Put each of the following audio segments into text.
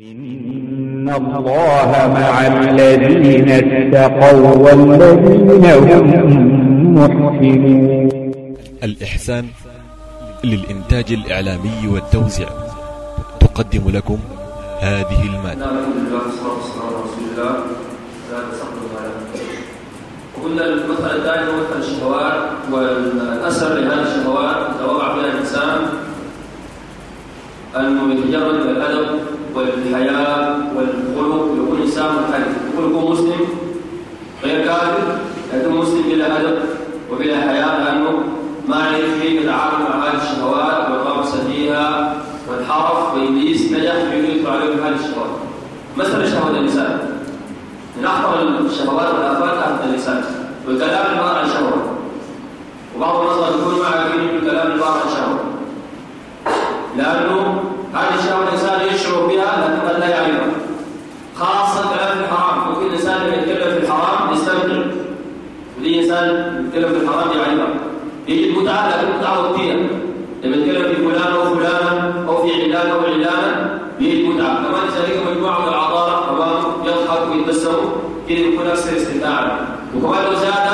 إن الله مع الذين اتقوا والذين هم محسنون الإحسان للإنتاج الإعلامي والتوزيع تقدم لكم هذه المادة. الحمد لله والصلاة والسلام على رسول الله لا تسقط على وقلنا المثل الثاني هو مثل الشهوات والأثر لهذه الشهوات إذا وقع فيها الإنسان أنه يتجرد من الأدب. والحياة والخلق يكون إنسان منحرف يكون يكون مسلم غير كافر لكن مسلم بلا أدب وبلا حياة لأنه ما عرف كيف يتعامل مع هذه الشهوات والغمس فيها وانحرف وإبليس نجح في أنه يدخل عليه بهذه الشهوات. مثل شهوة اللسان. من أخطر الشهوات والآفات آفة اللسان والكلام عبارة عن شهوة. وبعض الناس يكون مع يقين الكلام عبارة عن شهوة. لأنه هذه الشهوة الإنسان يشعر بها لكن قد لا يعرفها خاصة الكلام في الحرام. ممكن الإنسان لما يتكلم في الحرام يستمتع ودي إنسان يتكلم في الحرام يعرفها يجد متعة لكن متعة وقتية لما يتكلم في فلان أو فلانا أو في علان أو علانة يجد متعة كمان يسالك مجموعة من العطارة تمام؟ يضحك ويتبسم. كده يكون أكثر استمتاعا. وكمان لو زاد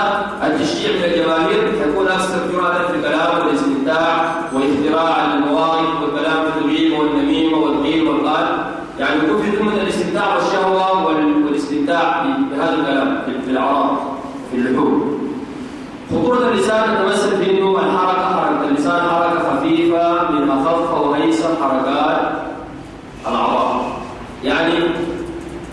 التشجيع من الجماهير حيكون أكثر جرأة في الكلام والاستمتاع واختراع المواقف والكلام في الغيبة والنميمة والقيل والقال يعني يكون في ضمن الاستمتاع والشهوة وال- والاستمتاع بهذا الكلام في- في الأعراض في اللحوم خطورة اللسان تتمثل في انه الحركة حركة. اللسان حركة خفيفة من أخف وأيسر حركات الأعضاء. يعني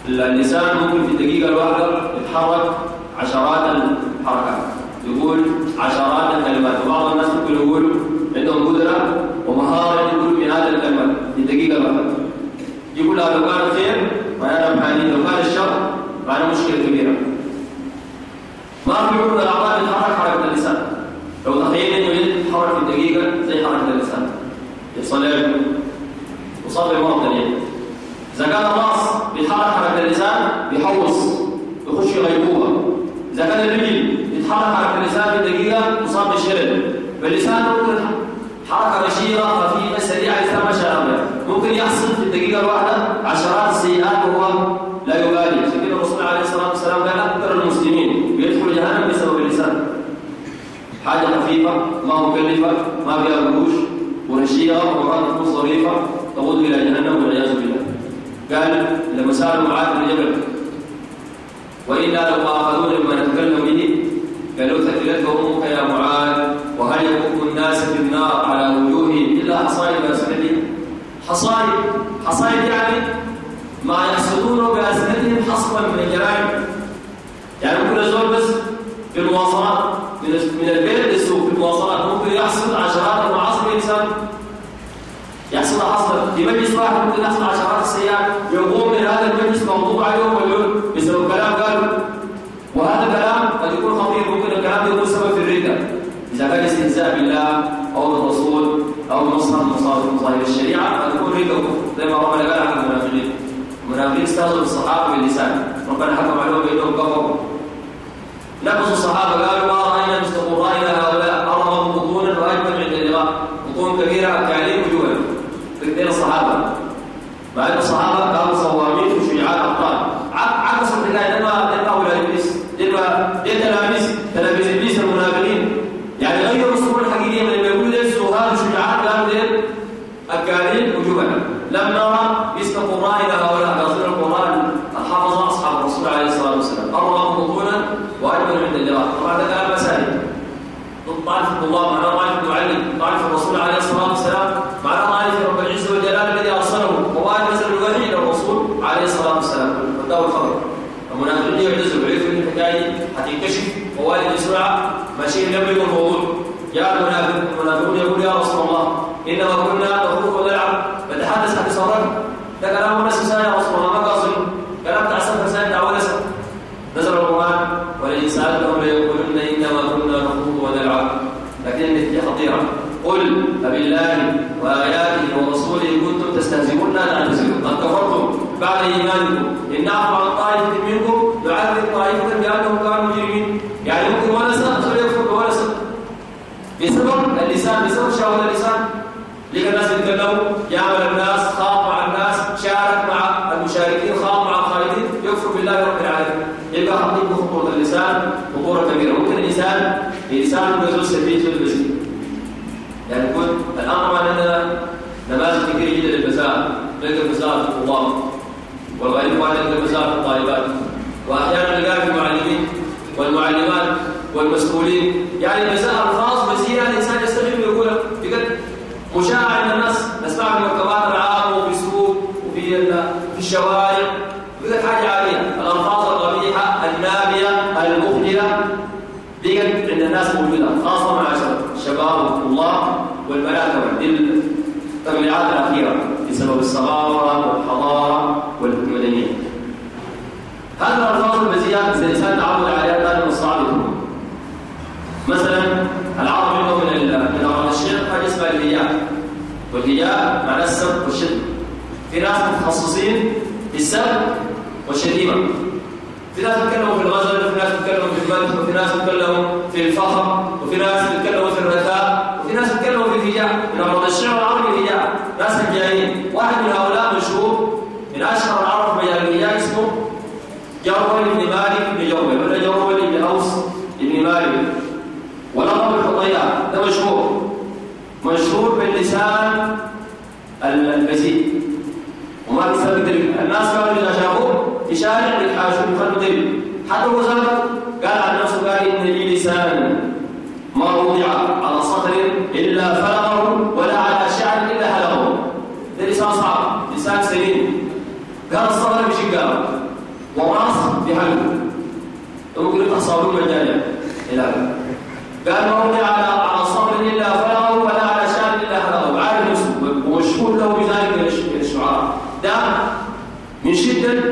اللسان ممكن في الدقيقة الواحدة يتحرك عشرات الحركات. يقول عشرات الكلمات. وبعض الناس ممكن يقولوا عندهم قدرة ومهارة يقولوا بهذه الكلمات في الدقيقة الواحدة. يقول لو كان خير معناه محانين لو كان الشر معناه مشكلة كبيرة. ما في من الاعضاء يتحرك حركة اللسان. لو تخيل أنه يد تتحرك في الدقيقة زي حركة اللسان. يحصل له يصاب بمرض اليد إذا كان الرأس بيتحرك حركة اللسان بيحوص يخش غيبوبه إذا كان الرجل يتحرك حركة اللسان في دقيقه يصاب بالشلل. فاللسان ممكن حركة بشيرة خفيفة سريعة شاء الله. ممكن يحصل في الدقيقة الواحدة عشرات السيئات وهو لا يبالي. عشان كده الرسول عليه الصلاة والسلام قال أكثر المسلمين بيدخلوا جهنم بسبب اللسان حاجة خفيفة ما مكلفة ما فيها قروش ونشيره ومرات تكون ظريفة تقود إلى جهنم والعياذ بالله. قال لما سألوا معاذ بن جبل لو ما اخذون بما نتكلم به قالوا ثقلتك أمك يا معاذ وهل يكب الناس في النار على وجوههم إلا حصائد أسنتهم؟ حصائد حصائد يعني ما يحصدونه بأسنتهم حصبا من الجرائم. يعني ممكن الزول بس في المواصلات من البيت للسوق في المواصلات. ممكن يحصد عشرات المعاصي الانسان يحصل حصلا في مجلس واحد ممكن يحصل عشرات السيئات يقوم من هذا المجلس موضوع عليهم واليوم بسبب كلام قالوا. وهذا الكلام قد يكون خطير. ممكن الكلام يكون سبب في الردة. إذا كان استهزاء بالله أو بالرسول أو بمصنع من مصادر الشريعة قد يكون ردة. زي ما ربنا قال عن المنافقين. المنافقين استهزئوا بالصحابة باللسان. ربنا حكم عليهم بأنهم كفروا. نقصوا الصحابة قالوا ما رأينا مثل قرائنا هؤلاء أرغب بطونا وأجمل عند اللقاء بطون كبيرة كالين وجوها بين الصحابة. مع ان الصحابه كانوا صوامين وشجعان ابطال عكس الحكاية لما لما أولاد ابليس لما دي تلاميذ تلاميذ ابليس المنافقين يعني غيروا الصورة الحقيقيه من لما يقولوا ديل سهاد وشجعان قالوا ديل اكالين وجوها لم نرى مثل قرائنا هؤلاء قصدنا القران الحافظ اصحاب الرسول عليه الصلاه والسلام ارغب بطونا واجمل عند اللقاء طبعا هذا كلام مسائل طائفه الله معناه طائفه معلم طائفه الرسول عليه الصلاه والسلام معناه طائفه رب العزه والجلال الذي ارسله وقال نزل الوحي إلى الرسول عليه الصلاه والسلام وداه الخبر المنافقين يعجزوا ويعرفوا ان الحكاية ووالد بسرعة ماشيين يبلغ الموضوع جاء المنافق المنافقون يقول يا رسول الله إنما كنا نخوض ونلعب. نتحدث حديث صورك ده كلام الناس يا رسول الله ما قاصد كلام تاع سفر سنه دعوه لسه نزل القرآن ولئن سالتهم ليقولن إنما كنا نخوض ونلعب. لكن النتيجه خطيرة. قل فبالله وآياته ورسوله كنتم تستهزئون لا تعتذروا قد كفرتم بعد إيمانكم. إن نعفو عن طائفة منكم نعذب طائفة بأنهم كانوا مجرمين يعني ممكن ولا سنه يكفر ولا سنه بسبب اللسان بسبب لقى الناس يتكلموا يعمل الناس خاف مع الناس شارك مع يكفر بالله رب العالمين. يبقى حقيقة خطورة اللسان خطورة كبيرة ممكن الإنسان الإنسان يزول سبيل يزول بسيط يعني يكون الآن طبعا عندنا نماذج كثيرة جدا للفساد نلقى الفساد في الطلاب والغالب على نلقى الفساد في الطالبات وأحيانا نلقى في المعلمين والمعلمات والمسؤولين. يعني الفساد الخاص بزيادة الإنسان يستغل. مشاع عند الناس نسمع المركبات العامة وفي السوق وفي في الشوارع. بقت حاجة عالية الألفاظ القبيحة النابية المخجلة بقت عند الناس موجودة خاصة مع الشباب والطلاب والبنات كمان التبعات الأخيرة بسبب الصغارة والحضارة والمدنية. هذه الألفاظ إذا الإنسان تعود عليها كان من الصعب مثلا العرب منه من من أمراض الشرك حاجة اسمها الهياء والهياء معناه السب والشتم في ناس متخصصين في السب والشتيمة في ناس بيتكلموا في الغزل وفي ناس بيتكلموا في المدح وفي ناس بيتكلموا في الفخر وفي ناس بيتكلموا في الرثاء وفي ناس بيتكلموا في الهجاء. من الشعر العربي الهجاء ناس الجايين واحد من هؤلاء مشهور من أشهر العرب مجال الهجاء اسمه جرول بن مالك بن جرول ولا جرول بن أوس بن مالك. ولقب الحطيئة ده مشهور مشهور باللسان البذيء وما بيثبت الناس كانوا إذا شافوه في شارع يتحاشوا يخلوا دم حتى هو قال عن نفسه قال إن لي لسان ما وضع على صخر إلا فلقه ولا على شعر إلا حلقه ده لسان صعب لسان سليم. قال الصبر بشقاوه وراس بحلقه ممكن يفتح صابون مجانيا إلى قال ما وضع على على سطر الا فلقه ولا على شعر الا حلقه عارف نفسه ومشهور له بذلك من الشعراء ده من شدة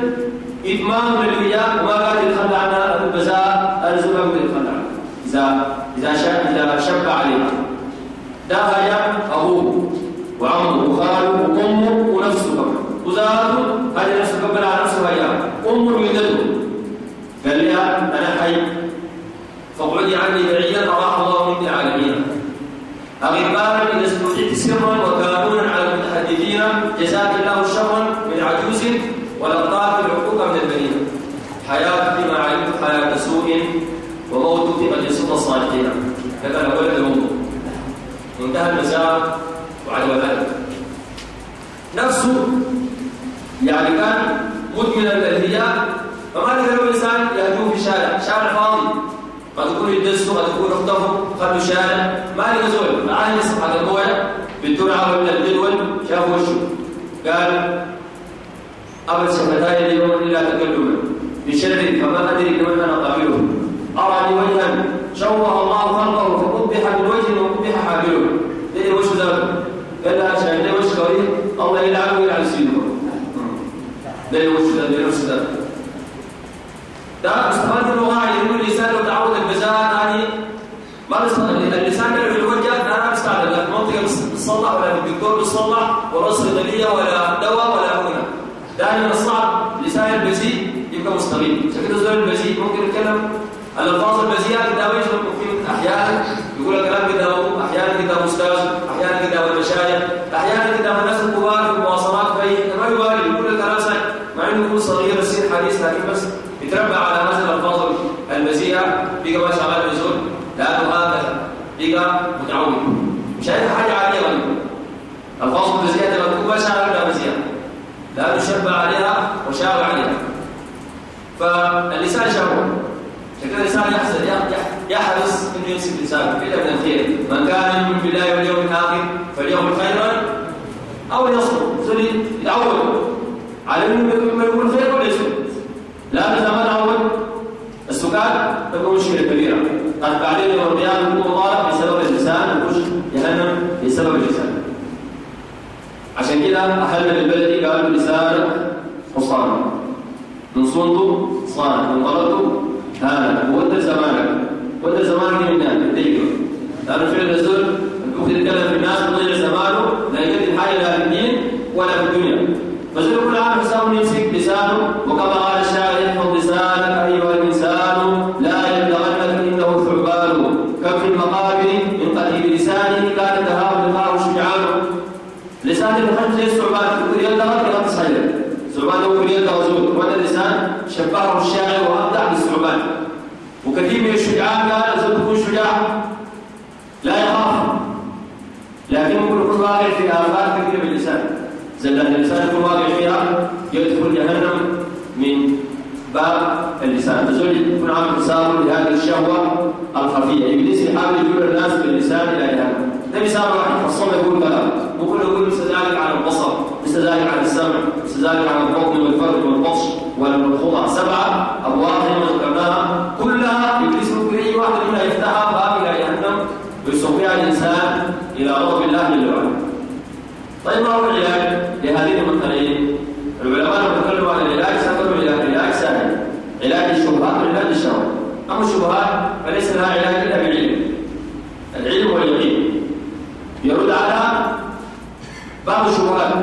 للرياء وما عنها البزاء الزبا ممكن يتخلى عنها إذا إذا شب إذا شب عليها ده هيا أبوه وعمه وخاله وأمه ونفسه. وزاته هذه نفسه قبل على نفسه هيا أمه ولدته قال لها أنا حي. فاقعدي عني بعيدا أراح الله مني عالمين أغبارا إذا استوحيت سرا وكانونا على المتحدثين جزاك الله شرا من عجوز. ولقاك قد الصالحين هذا أول الموضوع انتهى المساء وعدم ذلك نفسه يعني كان مدمنا للهياء فما تقدر الإنسان يهجوه في شارع. شارع فاضي. ما تكون يدسوا ما تكون اختفوا خلوا شارع ما لقى زول. معاه نصف حق المويه بالترعه ولا الجدول شافوا وشه قال ابد شفتاي اليوم إلا تكلما. بشر فما أدري لمن أنا قابله اراني وجها شوه الله خلقه فقبح من وجه وقبح حامله ليه وش ذاك قال لها شاهد ليه وش كويس الله يلعنه ويلعن سيده ليه وش ذاك ليه وش ذاك ده استفاد اللغة يقول اللسان لو تعود البزاء يعني. ما اللسان اللي في الوجه أنا بستعمل لا المنطقة بتصلح ولا الدكتور بيصلح ولا صيدلية ولا دواء ولا هنا دائما الصعب لسان البذيء يبقى مستقيم. عشان كده البذيء ممكن يتكلم الألفاظ البذيئة قدام يشرب ممكن أحيانا. يقول كلام قدامه أحيانا قدام أستاذ أحيانا قدام المشايخ أحيانا قدام الناس الكبار في المواصلات في ما يبالي يقول الكلام مع إنه يكون صغير السن حديث لكن بس يتربى على هذه الألفاظ البذيئه بقى ما شغال بزول لأنه هذا بقى متعود. مش هذه حاجة عادية الفاظ لما تكون ما شغال بها بذيئه لأنه شبع عليها وشاب عليها فاللسان شهوه عشان كده الإنسان يحزن يحرص إنه يمسك لسانه. الا من الخير؟ من كان يؤمن بالله واليوم الآخر فليقل خيرا أو ليصمت زول يتعود على انه يقول خير ولا لكن إذا ما تعود السكات تكون مشكلة كبيرة. قد بعدين يوم القيامة يكون مضارب بسبب اللسان ويخش جهنم بسبب اللسان. عشان كده أهلنا بالبلد قالوا لسانك حصان من صنته صان من طلبته وانت زمانك. وانت زمانك الرسول ممكن يتكلم في الناس زمانه لا حاجة لا في الدين ولا في الدنيا. فزول كل عام يمسك لسانه وكما قال الشاعر يحفظ لسانك أيها الإنسان لا يبلغنك ثعبان. كم في المقابر من لسانه تهاب ثعبان شبهه الشاعر وأبدع بالثعبان وكثير من الشجعان قال زول تكون شجاع لا يخاف لكن ممكن يكون واقع في آفات كثيرة باللسان زلة اللسان يكون واقع فيها يدخل جهنم من باب اللسان. الزوج يكون عامل حسابه لهذه الشهوة الخفية. إبليس يحاول يجر الناس باللسان إلى جهنم. ده مثال واحد. فالصوم يقول كلام ممكن يقول مثل على البصر مثل على السمع مثل على البطن والفرد والبطش والخضع سبعة أبواب ما ذكرناها. كلها إبليس ممكن أي واحد منها يفتحها باب إلى جهنم ويصفيها الإنسان إلى غضب الله جل وعلا. طيب ما هو العلاج لهذه المنطقين العلماء لما تكلموا عن العلاج سافروا إلى علاج سهل علاج الشبهات وعلاج اما الشبهات فليس لها علاج إلا بالعلم. العلم واليقين يرد على بعض الشبهات.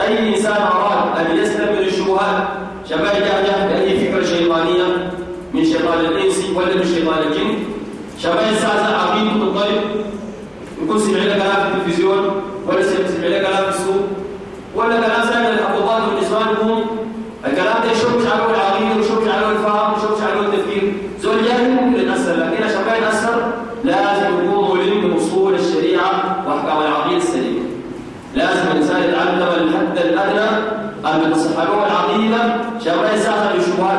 أي إنسان أراد أن يسلم من الشبهات شباب جاء بأي فكرة شيطانية؟ من شيطان الإنس ولا من شيطان الجن؟ شباب يستعزل عقيده الطيب يكون سمع لك كلام في التلفزيون ولا سمع لك كلام في السوق ولا كلام سامي الحقوقات بالنسبة لهم الكلام ده يشوفش عليه العقيده ويشوفش عليه الفهم ويشوفش عليه التفكير زول جاهل ممكن يتاثر لكن عشان ما يتاثر لازم يكون ملم باصول الشريعه واحكام العقيده السليمه لازم الانسان يتعلم الحد الادنى ان تصححه العقيده عشان ما يساعد بالشبهات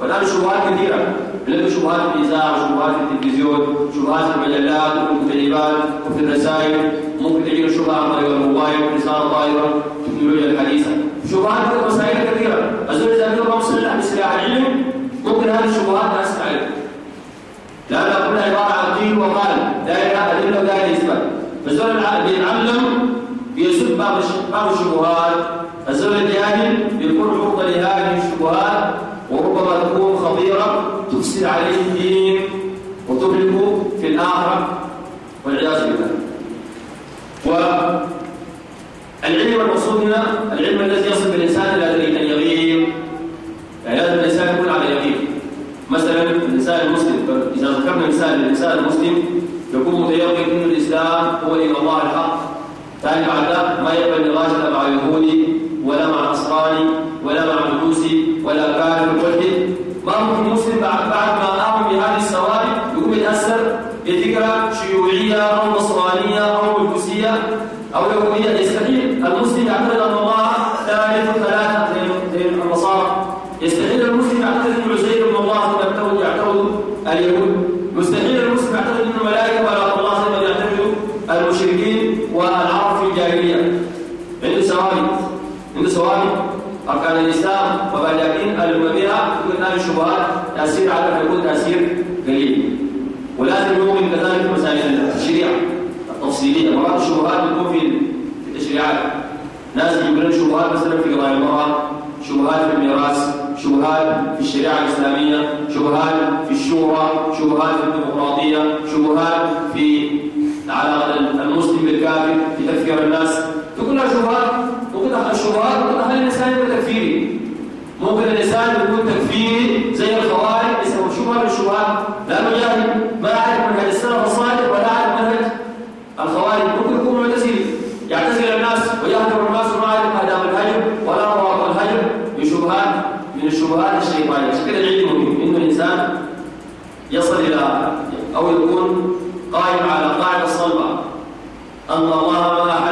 والان شبهات كثيرة. بنلاقي شبهات في الإذاعة وشبهات في التلفزيون شبهات في المجلات وفي الكتيبات وفي الرسائل. ممكن تجي شبهة عن طريق الموبايل رساله طائرة التكنولوجيا الحديثة. شبهات في مسائل كثيره الزول إذا كان مصلح بسلاح العلم ممكن هذه الشبهات ناس تعرف لانها كلها عبارة عن قيل وقال دائره ادله ودائره اثبات فالزول بيتعلم بيسد بعض الشبهات. الزول الجاهل بيكون عرضه لهذه الشبهات وربما تكون خطيرة تفسد عليه الدين وتهلكه في الآخرة والعياذ بالله. والعلم المقصود هنا العلم الذي يصل بالإنسان إلى اليقين. يعني لازم الإنسان يكون على يقين. مثلا الإنسان المسلم إذا ذكرنا مثال الإنسان المسلم يكون متيقن ان الإسلام هو دين الله الحق. ثاني بعد ما يقبل نقاش مع يهودي ولا مع نصراني ولا مع مجوسي ولا كافر ملحد ما ممكن مسلم بعد بعد ما امن بهذه السواد يقوم يتأثر بفكرة شيوعية أو نصرانية أو مجوسية أو يهوديه يستحيل. المسلم يعتقد ان الله ثالث ثلاثة زي النصارى يستحيل المسلم يعتقد ان عزير ابن الله يعتقد يعتقد اليهود مستحيل المسلم يعتقد ان الملائكه ولا الله زي ما يعتقد المشركين والعرب في الجاهليه عنده ثوابت عنده ثوابت أركان الإسلام وبعدين المبيع يكون هذه الشبهات تأثير على يكون تأثير قليل. ولازم يؤمن كذلك مسائل الشريعة التفصيلية. مرات الشبهات تكون في التشريعات ناس يجيبون شبهات مثلا في قضايا المرأة شبهات في الميراث شبهات في الشريعة الإسلامية شبهات في الشورى شبهات في الديمقراطية شبهات في علاقة المسلم بالكافر في تفكير الناس. تكون لها شبهات ممكن الشبهات ممكن تخلي الانسان يكون تكفيري. ممكن الإنسان يكون تكفيري زي الخوارج يسموا شبهه من الشبهات لأنه جاهل ما يعرف منهج السلف الصالح ولا يعرف منهج الخوارج. ممكن يكون معتزلي يعتزل الناس ويهجر الناس وما يعرف اداب الهجر ولا مواقع الهجر بشبهات من الشبهات الشيطانية. عشان كده العلم مهم؟ إنه الإنسان يصل إلى أو يكون قائم على قاعدة صلبه أن الله ما احل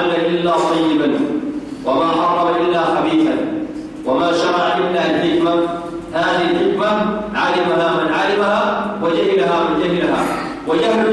Voy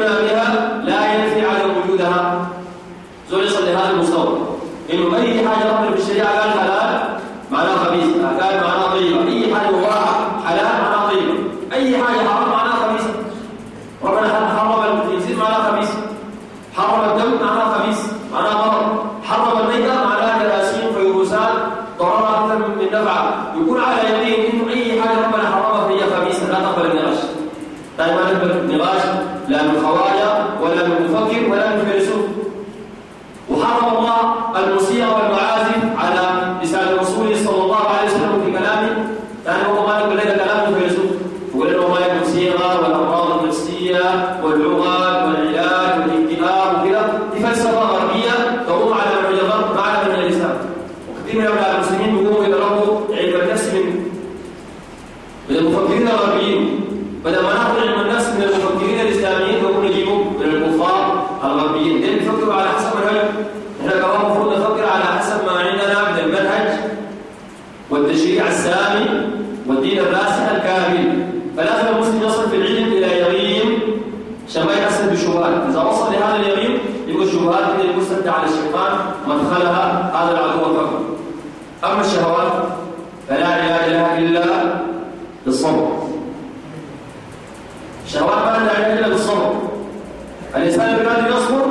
الإنسان قادر يصبر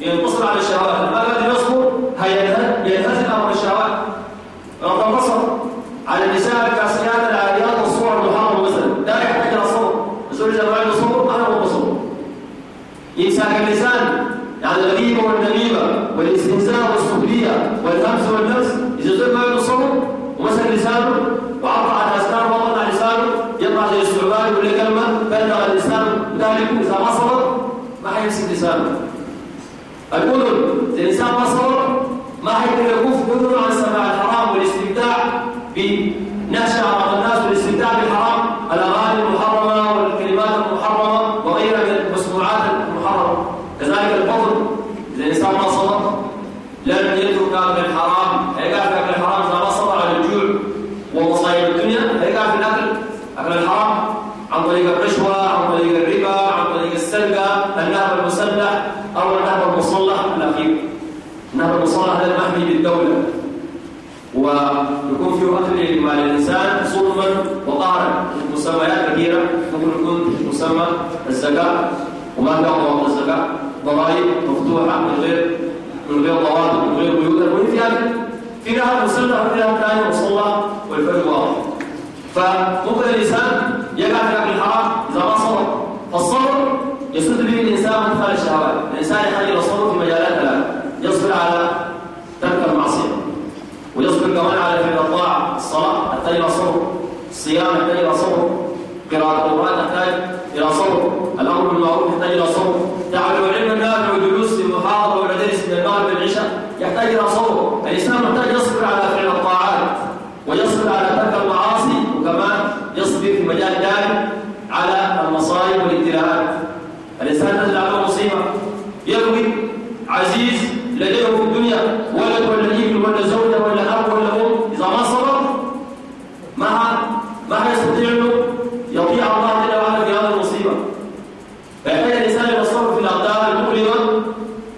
ينتصر على الشهوات. قادر يصبر هينهزم أمر الشهوات. لو تنتصر على النساء الكاسيات العاليات والصور المحرمة مثلا لا يحتاج إلى صبر. الزوج إذا ما عنده صبر أنا مو بصبر. يمسك اللسان يعني الغيبة والنميمة والاستهزاء والسخرية والهمس والنفس إذا زول ما عنده صبر ومسك لسانه وعطى على أسنانه وطلع لسانه يطلع زي الثعبان يقول لي كلمة بلغ اللسان ذلك إذا ما صبر ما حيمسك لسانه الأذن إذا الإنسان ما صبر ما حيقدر يكف أذنه عن سماع الحرام والاستمتاع بنشأ أعراض الناس والاستمتاع بالحرام الأغاني المحرمة والكلمات المحرمة وغيرها من المسموعات المحرمة كذلك الفضل إذا الإنسان ما صبر لن يترك أكل الحرام هيقع في أكل الحرام إذا ما صبر على الجوع ومصايب الدنيا هيقع في الأكل أكل الحرام عن طريق الرشوة عن طريق الربا عن طريق السرقة النهب المسلح أو النهب المصلح الأخير النهب المصلح هذا المحمي بالدولة ويكون فيه أكل مال الإنسان ظلما وقهرا مسميات كثيرة ممكن يكون مسمى الزكاة وما كان ضوابط الزكاة ضرائب مفتوحة من غير من غير ضوابط من غير قيود المهم في هذا في نهر مسلح وفي نهر ثاني مصلى والفرق واضح فممكن الإنسان يقع في أكل الحرام إذا ما صبر. فالصبر يسد به الإنسان من الشهوات. الإنسان يحتاج إلى الصبر في مجالات ثلاثة يصبر على ترك المعصية ويصبر كمان على فعل الطاعة الصلاة تحتاج إلى صبر الصيام يحتاج إلى صبر قراءة القرآن تحتاج إلى صبر الأمر بالمعروف يحتاج إلى صبر. تعلم العلم النافع والجلوس في المحاضرة والمدارس من المغرب للعشاء يحتاج إلى صبر الإنسان محتاج يصبر على فعل الطاعات ويصبر على ترك المعاصي وكمان يصبر في مجال ذلك على المصائب والابتلاءات الإنسان تنزل على مصيبة يروي عزيز لديه في الدنيا ولد ولا ابن ولا زوجة ولا أب ولا أم إذا ما صبر ما ما يستطيع أنه يطيع الله جل وعلا في هذه المصيبة فيحتاج الإنسان إلى الصبر في الأقدار المؤلمة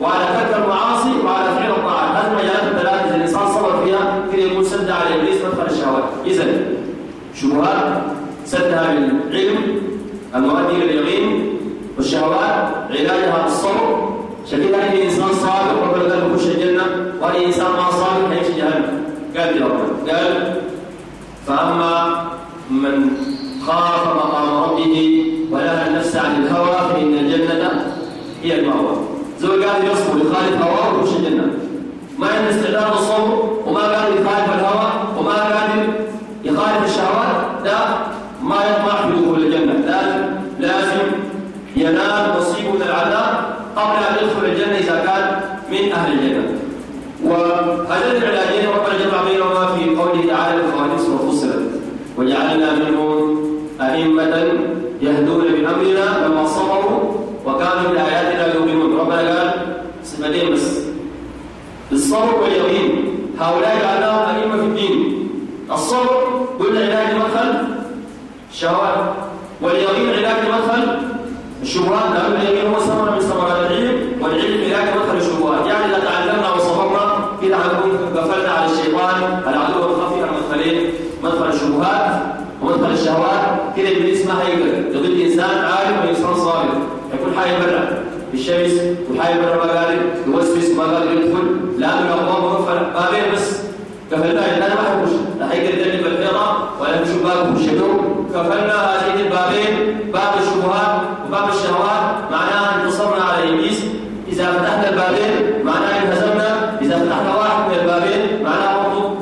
وعلى ترك المعاصي وعلى فعل الطاعات هذه المجالات الثلاث إذا الإنسان صبر فيها كده يكون سد على إبليس مدخل الشهوات إذا شبهات سدها بالعلم المؤدي إلى اليقين والشهوات علاجها بالصبر شكل أي إنسان صادق ربنا قال يخش الجنة وأي إنسان ما صادق هيمشي قال قال فأما من خاف مقام ربه ونهى النفس عن الهوى فإن الجنة هي المأوى. زول قاعد يصبر يخالف هواه الجنة؟ ما عنده استعداد للصبر وما قادر يخالف الهوى وما قادر يخالف الشهوات ده ما يطمع في دخول الجنة لازم لازم ينال نصيبه من العذاب قبل أن يدخل الجنة إذا كان من أهل الجنة وهذين العلاجين ربنا جمع بينهما في قوله تعالى الخوارث وفصلت وجعلنا منهم أئمة يهدون بأمرنا لما صبروا وكانوا بآياتنا يؤمنون ربنا قال صفتين بس الصبر واليقين هؤلاء جعلناهم أئمة في الدين الصبر قلنا علاج مدخل الشهوات واليقين علاج مدخل الشبهات لأن اليقين هو ثمرة من ثمرات العلم والعلم علاج مدخل الشبهات يعني إذا تعلمنا وصبرنا كده هنكون قفلنا على الشيطان العدو الخفي المدخلين مدخل الشبهات ومدخل الشهوات كده إبليس ما يضل إنسان عالم وإنسان صابر يكون حي برا بالشمس وحي برا ما قادر يوسوس ما قادر يدخل. لأنه الابواب مقفله بابين بس. قفلنا الان ما حيخش لا حيقدر يجلب الحيطه ولا باب قفلنا هذين البابين باب الشبهات وباب الشهوات معناها انتصرنا على إبليس. إذا فتحنا البابين معناها انهزمنا إذا فتحنا واحد من البابين معناها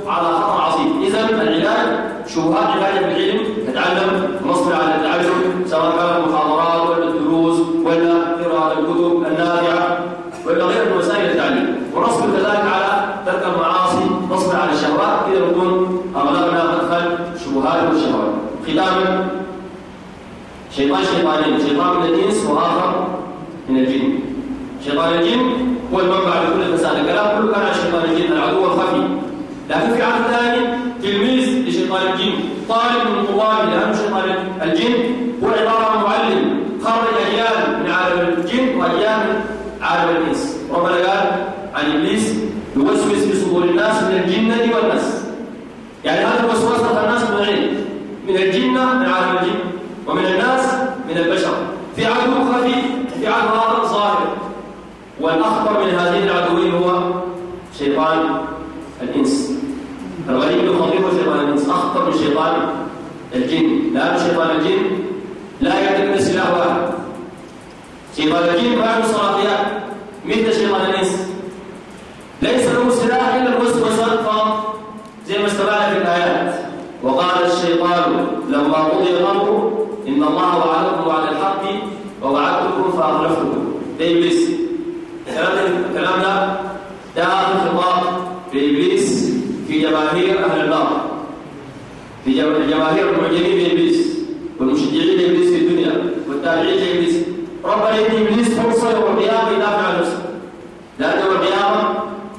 على خطر عظيم. اذا العلاج شبهات علاج بالعلم نتعلم نصبر على التعلم سواء كان المحاضرات ولا الدروس ولا قراءة الكتب النافعة ولا غير من وسائل التعليم ونصبر كذلك على ترك المعاصي نصبر على الشهوات كذا نكون أغلبنا مدخل شبهات والشهوات ختاما شيطان شيطانين شيطان من الإنس وآخر من الجن. شيطان الجن هو المنبع لكل فساد. الكلام كله كان عن شيطان الجن. العدو الخفي. لكن في عهد ثاني تلميذ طالب من طلاب لأن شيطان الجن. هو عبارة عن معلم. خرج أجيال من عالم الجن وأجيال من عالم الإنس. ربنا قال عن إبليس يوسوس في صدور الناس من الجنة والناس. يعني هذا الوسوسة الناس نوعين من الجنة من عالم الجن. ومن الناس من البشر. في عدو خفي في عدو ظاهر. والأخطر من هذين العدوين هو شيطان الإنس. الغريب هو شيطان الإنس. أخطر من شيطان الجن. لأن شيطان الجن لا يعتمد سلاح واحد شيطان الجن ما عنده صلاحيات. مثل شيطان الإنس ليس له سلاح إلا الوسوسة فقط زي ما استمعنا في الآيات وقال الشيطان لما قضي الأمر إن الله وعدكم وعد الحق ووعدتكم إبليس الكلام ده ده خطاب لإبليس في جماهير أهل النار في جماهير المعجبين بإبليس والمشجعين لإبليس في الدنيا والتابعين لإبليس ربنا يدي إبليس فرصة يوم القيامة يدافع عن نفسه لأن يوم القيامة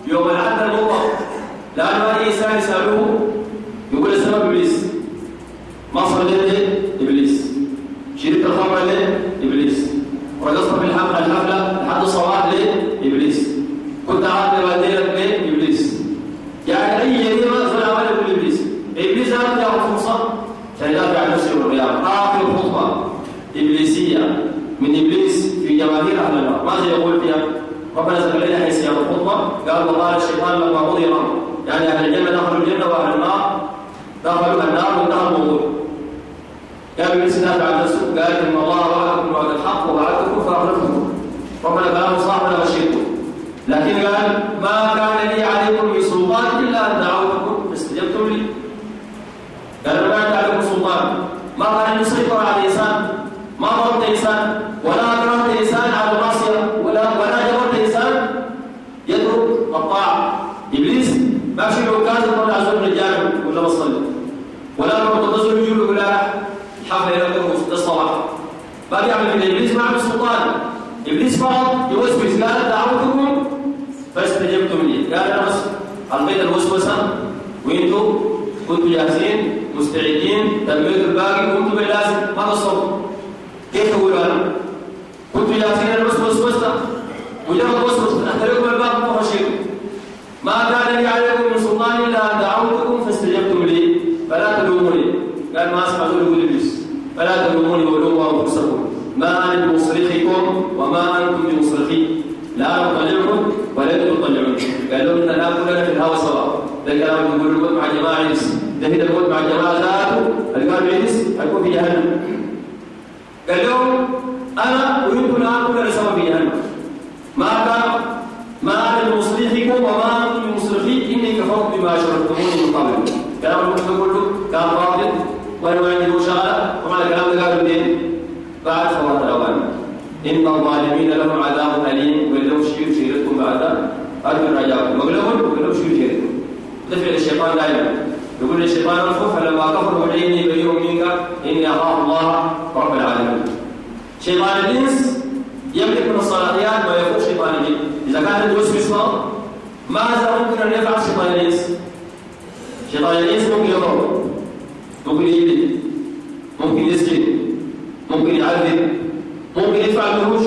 يوم العدل المطلق لأن أي إنسان يسألوه يقول السبب إبليس ما صليت إبليس شربت الخمر ليه؟ إبليس رقصت في الحفلة الحفلة لحد الصباح ليه؟ إبليس كنت عاد والدينك ليه؟ إبليس يعني أي جريمة صنع عمل يقول إبليس إبليس هذا ياخذ فرصة عشان يدافع عن نفسه يوم القيامة آخر خطبة إبليسية من إبليس في جماهير أهل النار ماذا يقول فيها؟ ربنا ذكر لنا حيث سياق الخطبة قال وقال الشيطان لما قضي الأمر يعني أهل الجنة دخلوا الجنة وأهل النار دخلوا النار وانتهى الموضوع قال ابن سنان بعد نفسه قال ان الله وعدكم وعد الحق ووعدتكم فاخلفتكم ربنا كلام صاحبنا بشركم لكن قال ما كان لي عليكم من سلطان الا ان دعوتكم فاستجبتم لي قال ما كان عليكم سلطان ما كان يسيطر على الانسان ما ضربت انسان ولا اكرهت انسان على المعصيه ولا ولا جبرت انسان يترك الطاعه ابليس ما في عكاز يقول عزوم رجال ولا بصلي ولا لما تتصل يجوا يقول حفله إلى قرص الصباح ما بيعمل كده ابليس ما عنده سلطان ابليس فقط يوسوس قال دعوتكم فاستجبتم لي قال أنا بس القيت الوسوسه وأنتم كنتم جاهزين تلبيت الباقي كنتم باللازم هذا الصوت كيف أقول أنا؟ كنتم جاهزين أنا بس وسوسه مجرد وسوسه احترقكم الباب فهو شيء ما كان لي عليكم من سلطان الا دعوتكم فاستجبتم لي فلا تلوموني قال ما اسمع ذلك ابليس فلا تلوموني ولوموا انفسكم ما أنا بمصرخكم وما أنتم بمصرخي لا اطلعكم ولا أنتم تطلعون. قالوا لنا لا كلنا في الهوى سواء ده كلام يقول الموت مع جماعة ده هنا مع الجماعه ذاته اللي قال عيسى هيكون في جهنم. قال لهم أنا وأنتم الان كلنا سوا في جهنم. ما كان ما أنا بمصرخكم وما أنتم بمصرخي إني كفرت بما اشركتموني من قبل. كلام المسلم كله كان باطل ولا ما عنده شغله ومعنى الكلام ده قالوا منين؟ بعد فوات الأوان. إن الظالمين لهم عذاب أليم. ولو شير شيرتكم بعد. أرجو رجاءكم مغلبون ولو شير شيرتكم. دفع الشيطان دائما. يقول الشيطان الخوف فلما كفروا فدعيني بريء منك إني أخاف الله رب العالمين. شيطان الإنس يملك من الصلاحيات ما يفوق شيطان الجن. إذا كان يوسوس ماذا ممكن أن يفعل شيطان الإنس؟ شيطان الإنس ممكن يضرب ممكن يجلد ممكن يسجن ممكن يعذب ممكن يدفع القروش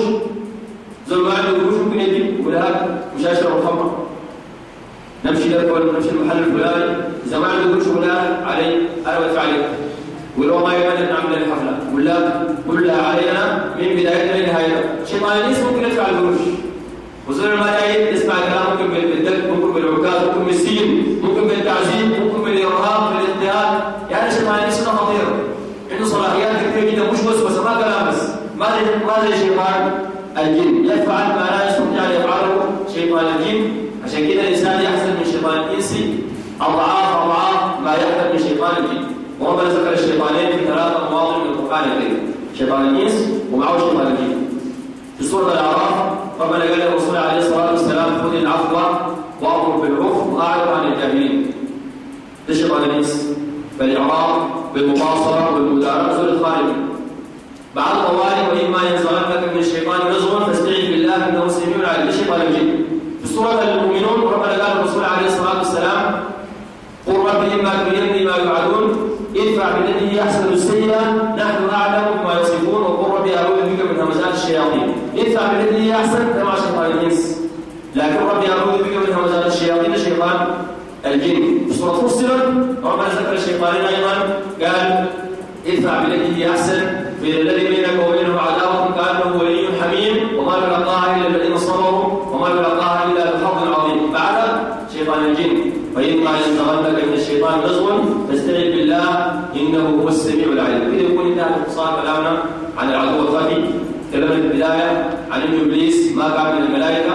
زي ما عنده قروش ممكن يجيب ولا مش هشرب الخمر. نمشي نركب نمشي المحل الفلاني. ما عنده قروش ولا علي أنا بدفع عليك. ولو ما يقدر نعمل الحفلة. ولا كلها علينا من بدايتنا لنهايتنا شيطان الانس ممكن يدفع القروش. ما جاي يسمع كلام ممكن بالدق ممكن بالعكاز ممكن بالسجن ممكن بالتعذيب ممكن بالارهاب بالاضطهاد يعني شيطان الانس خطير. عنده صلاحيات كثيره جدا مش بس ما كلام بس. ماذا ماذا شيطان الجن. يفعل ما لا يستطيع ان يفعله شيطان الجن. عشان كده الإنسان يحسن من شيطان الإنس. أضعاف ما من شيطان الجن وربنا ذكر الشيطانين في ثلاث مواضع من القرآن الكريم. شيطان الإنس ومعه شيطان الجن. في سورة الأعراف ربنا قال للرسول عليه الصلاة والسلام خذ العفو وأمر بالعرف وأعرض عن الجاهلين. ده شيطان الإنس. بالإعراض بالمباصرة والمدارة زول الخارجي بعد طوال وإما ينزغنك من الشيطان نزغ فاستعذ بالله إنه سميع عليم. شيطان الجن. في سورة المؤمنون ربنا قال الرسول عليه الصلاة والسلام قل رب اما تريني ما يوعدون ادفع بالتي نحن اعلم بما يصفون وقل ربي اعوذ بك من همزات الشياطين. ادفع بالتي هي أحسن كما شيطان الانس لكن ربي اعوذ بك من همزات الشياطين شيطان الجن. فصلت ربنا ذكر الشيطانين أيضا قال ادفع بالتي هي أحسن بين الذي بينك وبينه عداوه كانه ولي حميم وما يلقاها الا الذين صبروا وما يلقاها الا بحظ عظيم بعد شيطان الجن فإما ينزغنك من الشيطان نزغ فاستعذ بالله إنه هو السميع العليم إذا يكون كلامنا عن العدو الخفي تكلمنا في البداية عن أن إبليس ما كان من الملائكة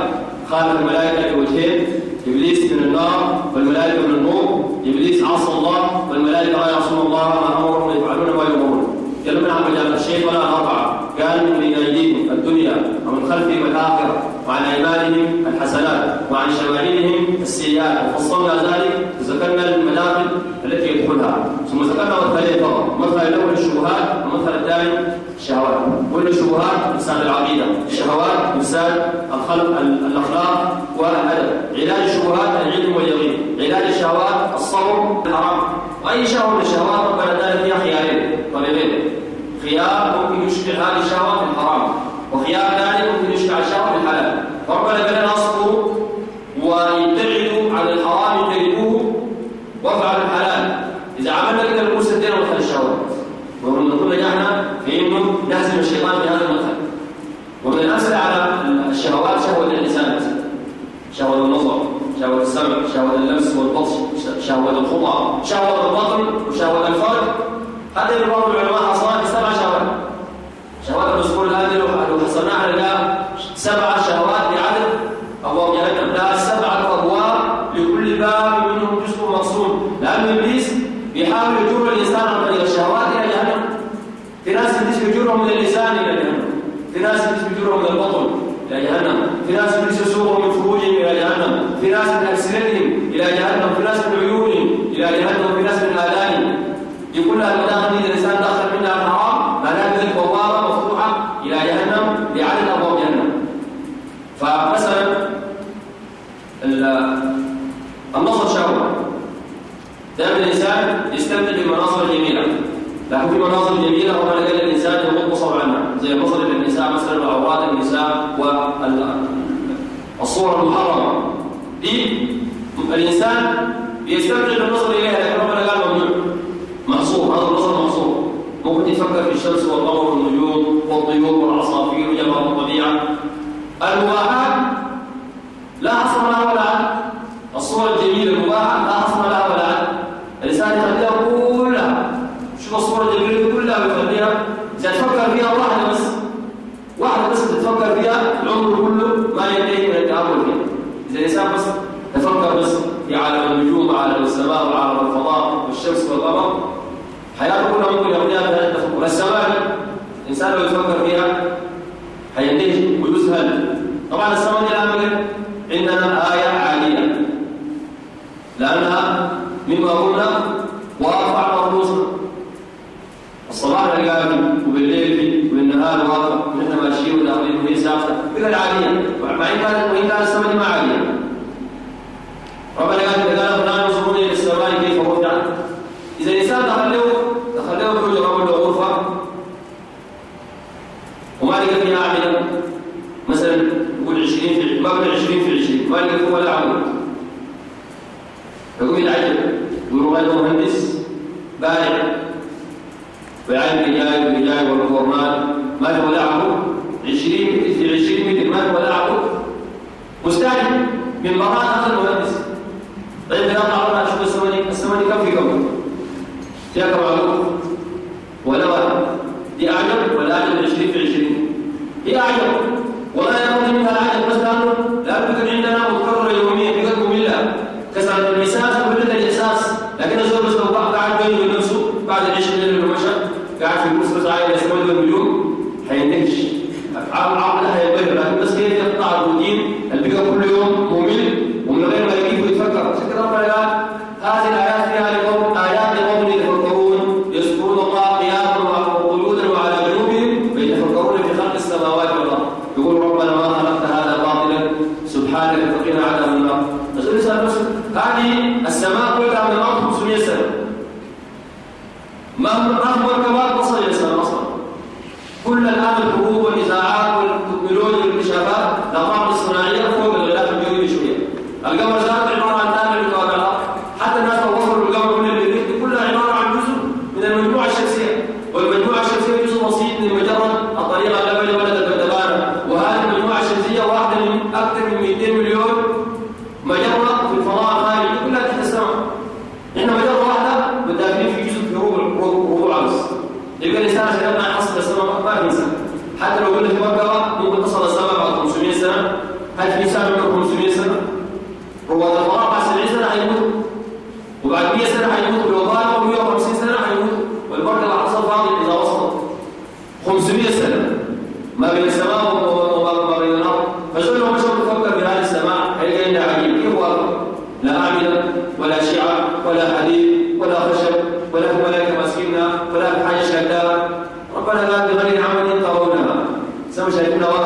خالف الملائكة بوجهين إبليس من النار والملائكة من النور إبليس عصى الله والملائكة لا يعصون الله ما أمرهم ويفعلون ما يؤمرون. تكلمنا عن مجال الشيء ولا أربعة كان من أيديهم الدنيا ومن خلفهم الآخرة وعن أيمانهم الحسنات وعن شمائلهم السيئات. وفصلنا ذلك وذكرنا المداخل التي يدخلها. ثم ذكرنا مثالين فقط. المثل الأول الشبهات والمثل الثاني الشهوات. كل الشبهات إنسان العقيدة. الشهوات إنسان الخلق الأخلاق والأدب. علاج الشبهات العلم واليقين. علاج الشهوات الصبر الحرام وأي شهوة من الشهوات ربنا ذلك فيها خيارين. طريقين. خيار ممكن يشبه هذه الشهوة في الحرام. وخيار ثاني ممكن يشبه الشهوة في الحلال. ربنا قال ويبتعدوا عن الحرام يجتنبوه وافعلوا الحلال اذا عملنا كده نكون سدينا مدخل الشهوات نجحنا في إنه نهزم الشيطان هذا المدخل ومن الأمثلة على الشهوات شهوة اللسان شهوة النظر شهوة السمع شهوة اللمس والبطش شهوة الخطى شهوة البطن وشهوه الفرج. هذه بعض العلماء أصلا سبع شهوات. شهوات المذكور هذه لو حصلناها نلقى سبع شهوات بعدد ابواب جهنم لها سبعه ابواب لكل باب منهم جزء مقصود لأن ابليس بيحاول يجر الانسان عن طريق الشهوات إلى جهنم في ناس ابليس بيجرهم من اللسان إلى جهنم في ناس بيجرهم من البطن إلى جهنم. في ناس ابليس يسوقهم من فروجهم إلى جهنم. في ناس من السنتهم إلى جهنم. في ناس من عيونهم إلى جهنم. في ناس من اذانهم دي كلها المداخل دي الانسان دخل منها الحرام معناها كذلك بوابه مفتوحة إلى جهنم لعدد أبواب جهنم. فمثلا النظر شهوة. دائما الإنسان يستمتع بالمناظر الجميلة. لكن في مناظر جميلة ربنا قال الإنسان يغض بصره عنها زي نظر وعورات النساء والصور المحرمه دي الإنسان بيستمتع بالنظر إليها. لكن ربنا قال ممنوع. محصور. هذا النظر محصور. ممكن تفكر في الشمس والقمر والنجوم والطيور والعصافير وجمال الطبيعة. المباحات لا حصر لها ولا عد الصور الجميله المباحه لا حصر لها ولا عد الانسان يخليها كلها شوف الصور الجميله كلها ويخليها اذا تفكر فيها واحدة بس واحدة بس تتفكر فيها العمر كله ما ينتهي من التامل فيها اذا الانسان بس تفكر بس في عالم النجوم عالم السماء وعالم الفضاء والشمس والقمر حياته كلها ممكن يقضيها في هذا التفكر السماء الإنسان لو يفكر فيها هيندهش ويذهل. طبعا السماء دي عندنا آية عالية. لأنها مما قلنا وارفع مرموزنا الصباح نلقاها وبالليل وبالنهار واقع ونحن ماشيين وداخلين وهي ساقطة. بقى عالية مع إن كانت السماء ما عالية. ربنا قال إذا قال فلان ينظرون إلى السماء كيف رفعت إذا الإنسان دخل له دخل له حجرة ولا غرفة وما لقى فيها عاملة مثلا نقول 20 في ما بين 20 في 20 ما لقى فيه ولا عمود يقوم يتعجب يقول هذا مهندس بارع ويعلم رجال ورجال والفورمان. ما في ولا عمود 20 في 20 متر ما في ولا عمود مستعجب من مرات هذا المهندس طيب اذا طلعنا نشوف السمني السمني كم في كم كم عمود ولا واحد. دي أعجب ولا أعجب 20 في 20 هي أعجب. ولا يرضي منها بس لأنه لا بد عندنا 起来，同志们！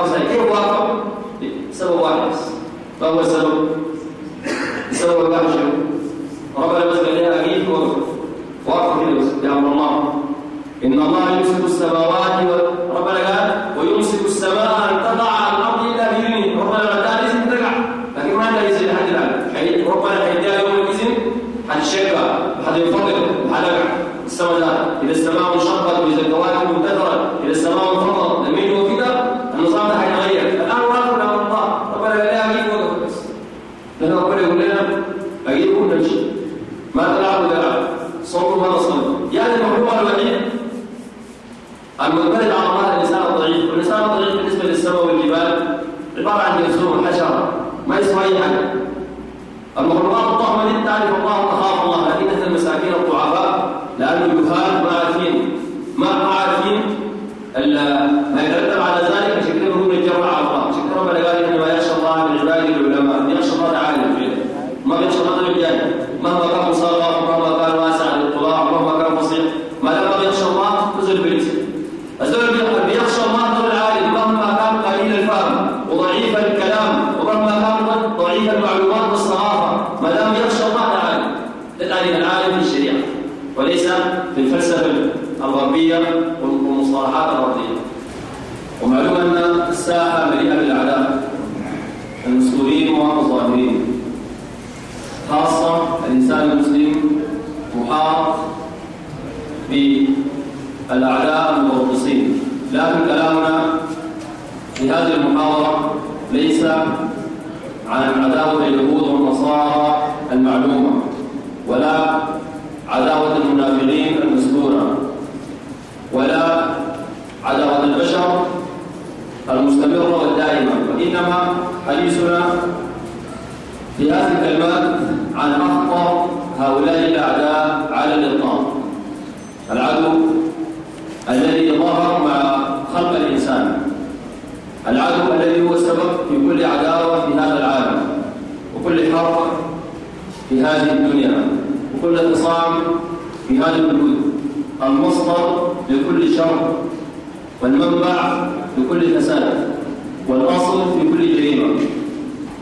الأصل في كل جريمة.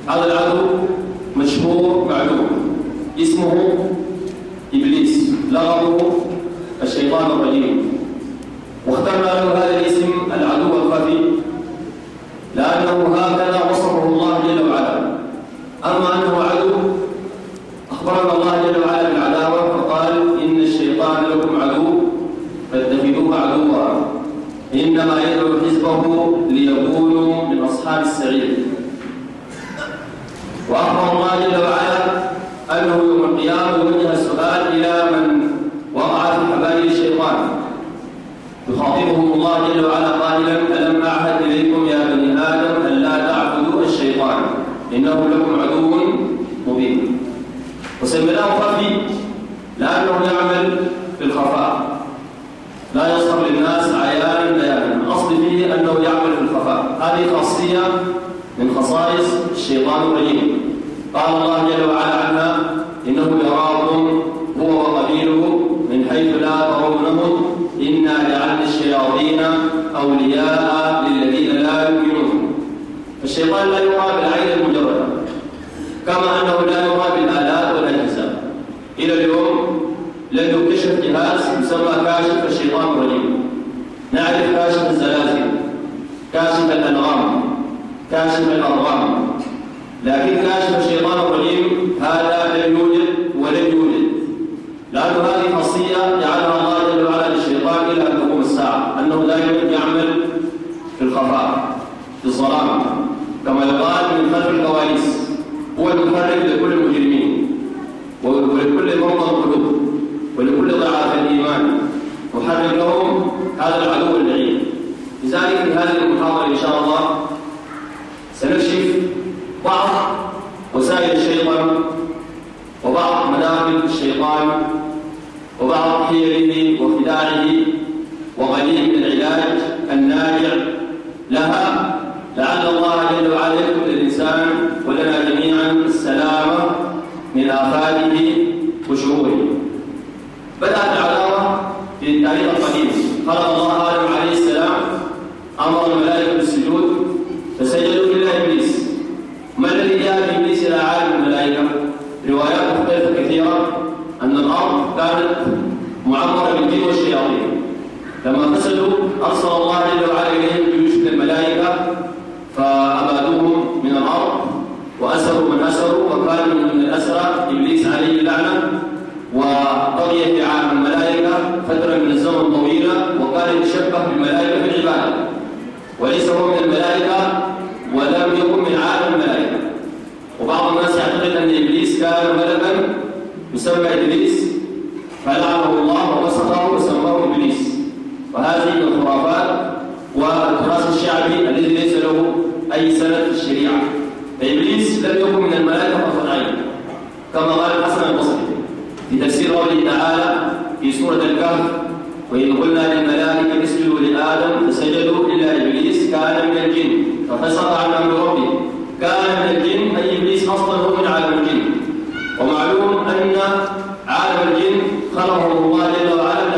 هذا العدو مشهور معلوم. اسمه إبليس. لغبه الشيطان الرجيم. واخترنا له هذا الاسم العدو الخفي. لأنه هكذا وصف قال الله جل وعلا عنها إنه يراكم هو وقبيله من حيث لا ترونهم إنا جعلنا الشياطين أولياء للذين لا يؤمنون. الشيطان لا يرى بالعين المجردة كما أنه لا يرى بالآلات والأجهزة إلى اليوم لم يكتشف جهاز يسمى كاشف الشيطان الرجيم. نعرف كاشف الزلازل كاشف الأنغام كاشف الأرغام. لكن كاشف الشيطان الرجيم هذا لم يوجد ولن يوجد. لأن هذه خاصية جعلها الله جل وعلا للشيطان إلى أن تقوم الساعة أنه لا يعمل في الخفاء في الظلام. كما يقال من خلف الكواليس هو المحرك لكل المجرمين ولكل مرضى القلوب ولكل ضعاف الإيمان. محرك لهم هذا العدو اللعين لذلك في هذه المحاضرة إن شاء الله سنكشف بعض وسائل الشيطان وبعض مناقب الشيطان وبعض حيله وخداعه وقليل من العلاج الناجع لها. لعل الله جل وعلا يكتب للإنسان ولنا جميعا السلامة من آفاته وشروره بدأت العداوة في التاريخ القديم. خلق الله آدم عليه السلام أمر الملائكة بالسجود فسجدوا إلا إبليس ما الذي جاء بإبليس إلى عالم الملائكة روايات مختلفة كثيرة أن الأرض كانت معمرة بالجن والشياطين. لما فسدوا أرسل الله جل وعلا إليهم جيوش من الملائكة فأبادوهم من الأرض وأسروا من أسروا وكان من الأسرى إبليس عليه اللعنة وبقي في عالم الملائكة فترة من الزمن طويلة وكان يتشبه بالملائكة في العبادة. وليس هو من الملائكة ولم يكن من عالم الملائكة. وبعض الناس يعتقد أن إبليس كان ملكا يسمى إبليس. فلعنه الله ووسطه وسماه إبليس. وهذه الخرافات والتراث الشعبي الذي ليس له أي سند في الشريعة. فإبليس لم يكن من الملائكة طرفة عين كما قال الحسن البصري في تفسير قوله تعالى في سورة الكهف وإذ قلنا للملائكة اسجدوا لآدم فسجدوا إلا إبليس كان من الجن ففسق عن أمر ربه. كان من الجن أي إبليس أصلا هو من عالم الجن. ومعلوم أن عالم الجن خلقه الله جل وعلا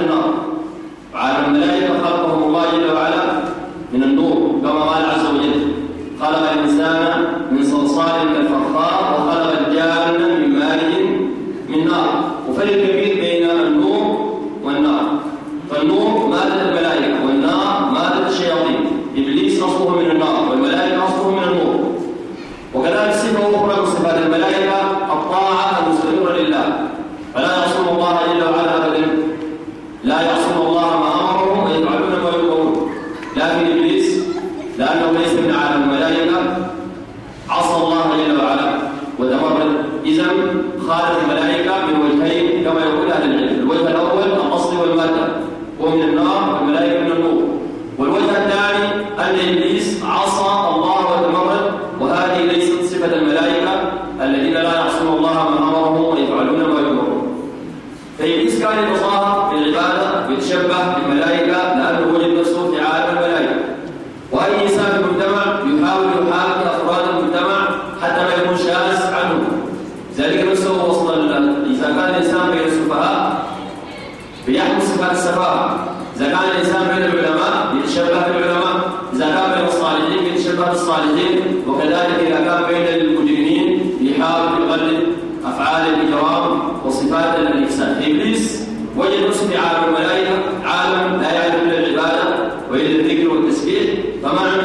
العبادة وإلا الذكر والتسبيح فما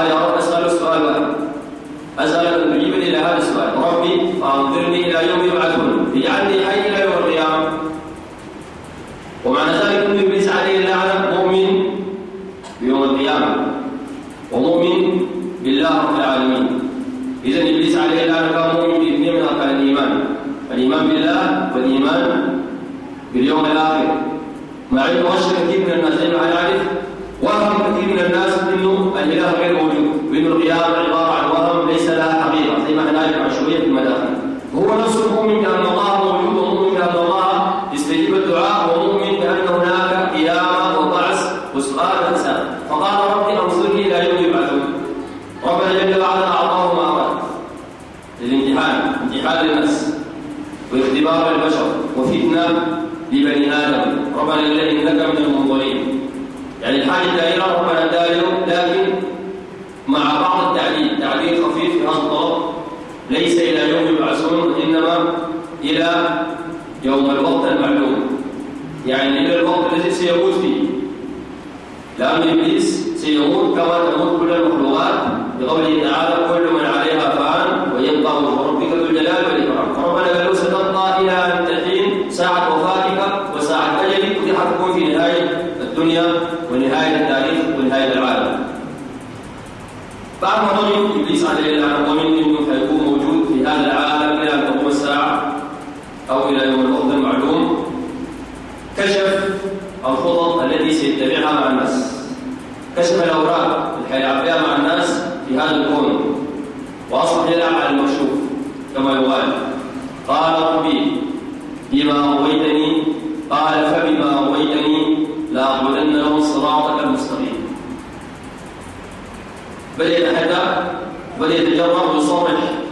قال يا رب أسأل سؤالا واحد أسأل أن يجيبني إلى هذا السؤال. ربي فأنظرني إلى يوم يبعثون. اجعلني حيا بقوله تعالى كل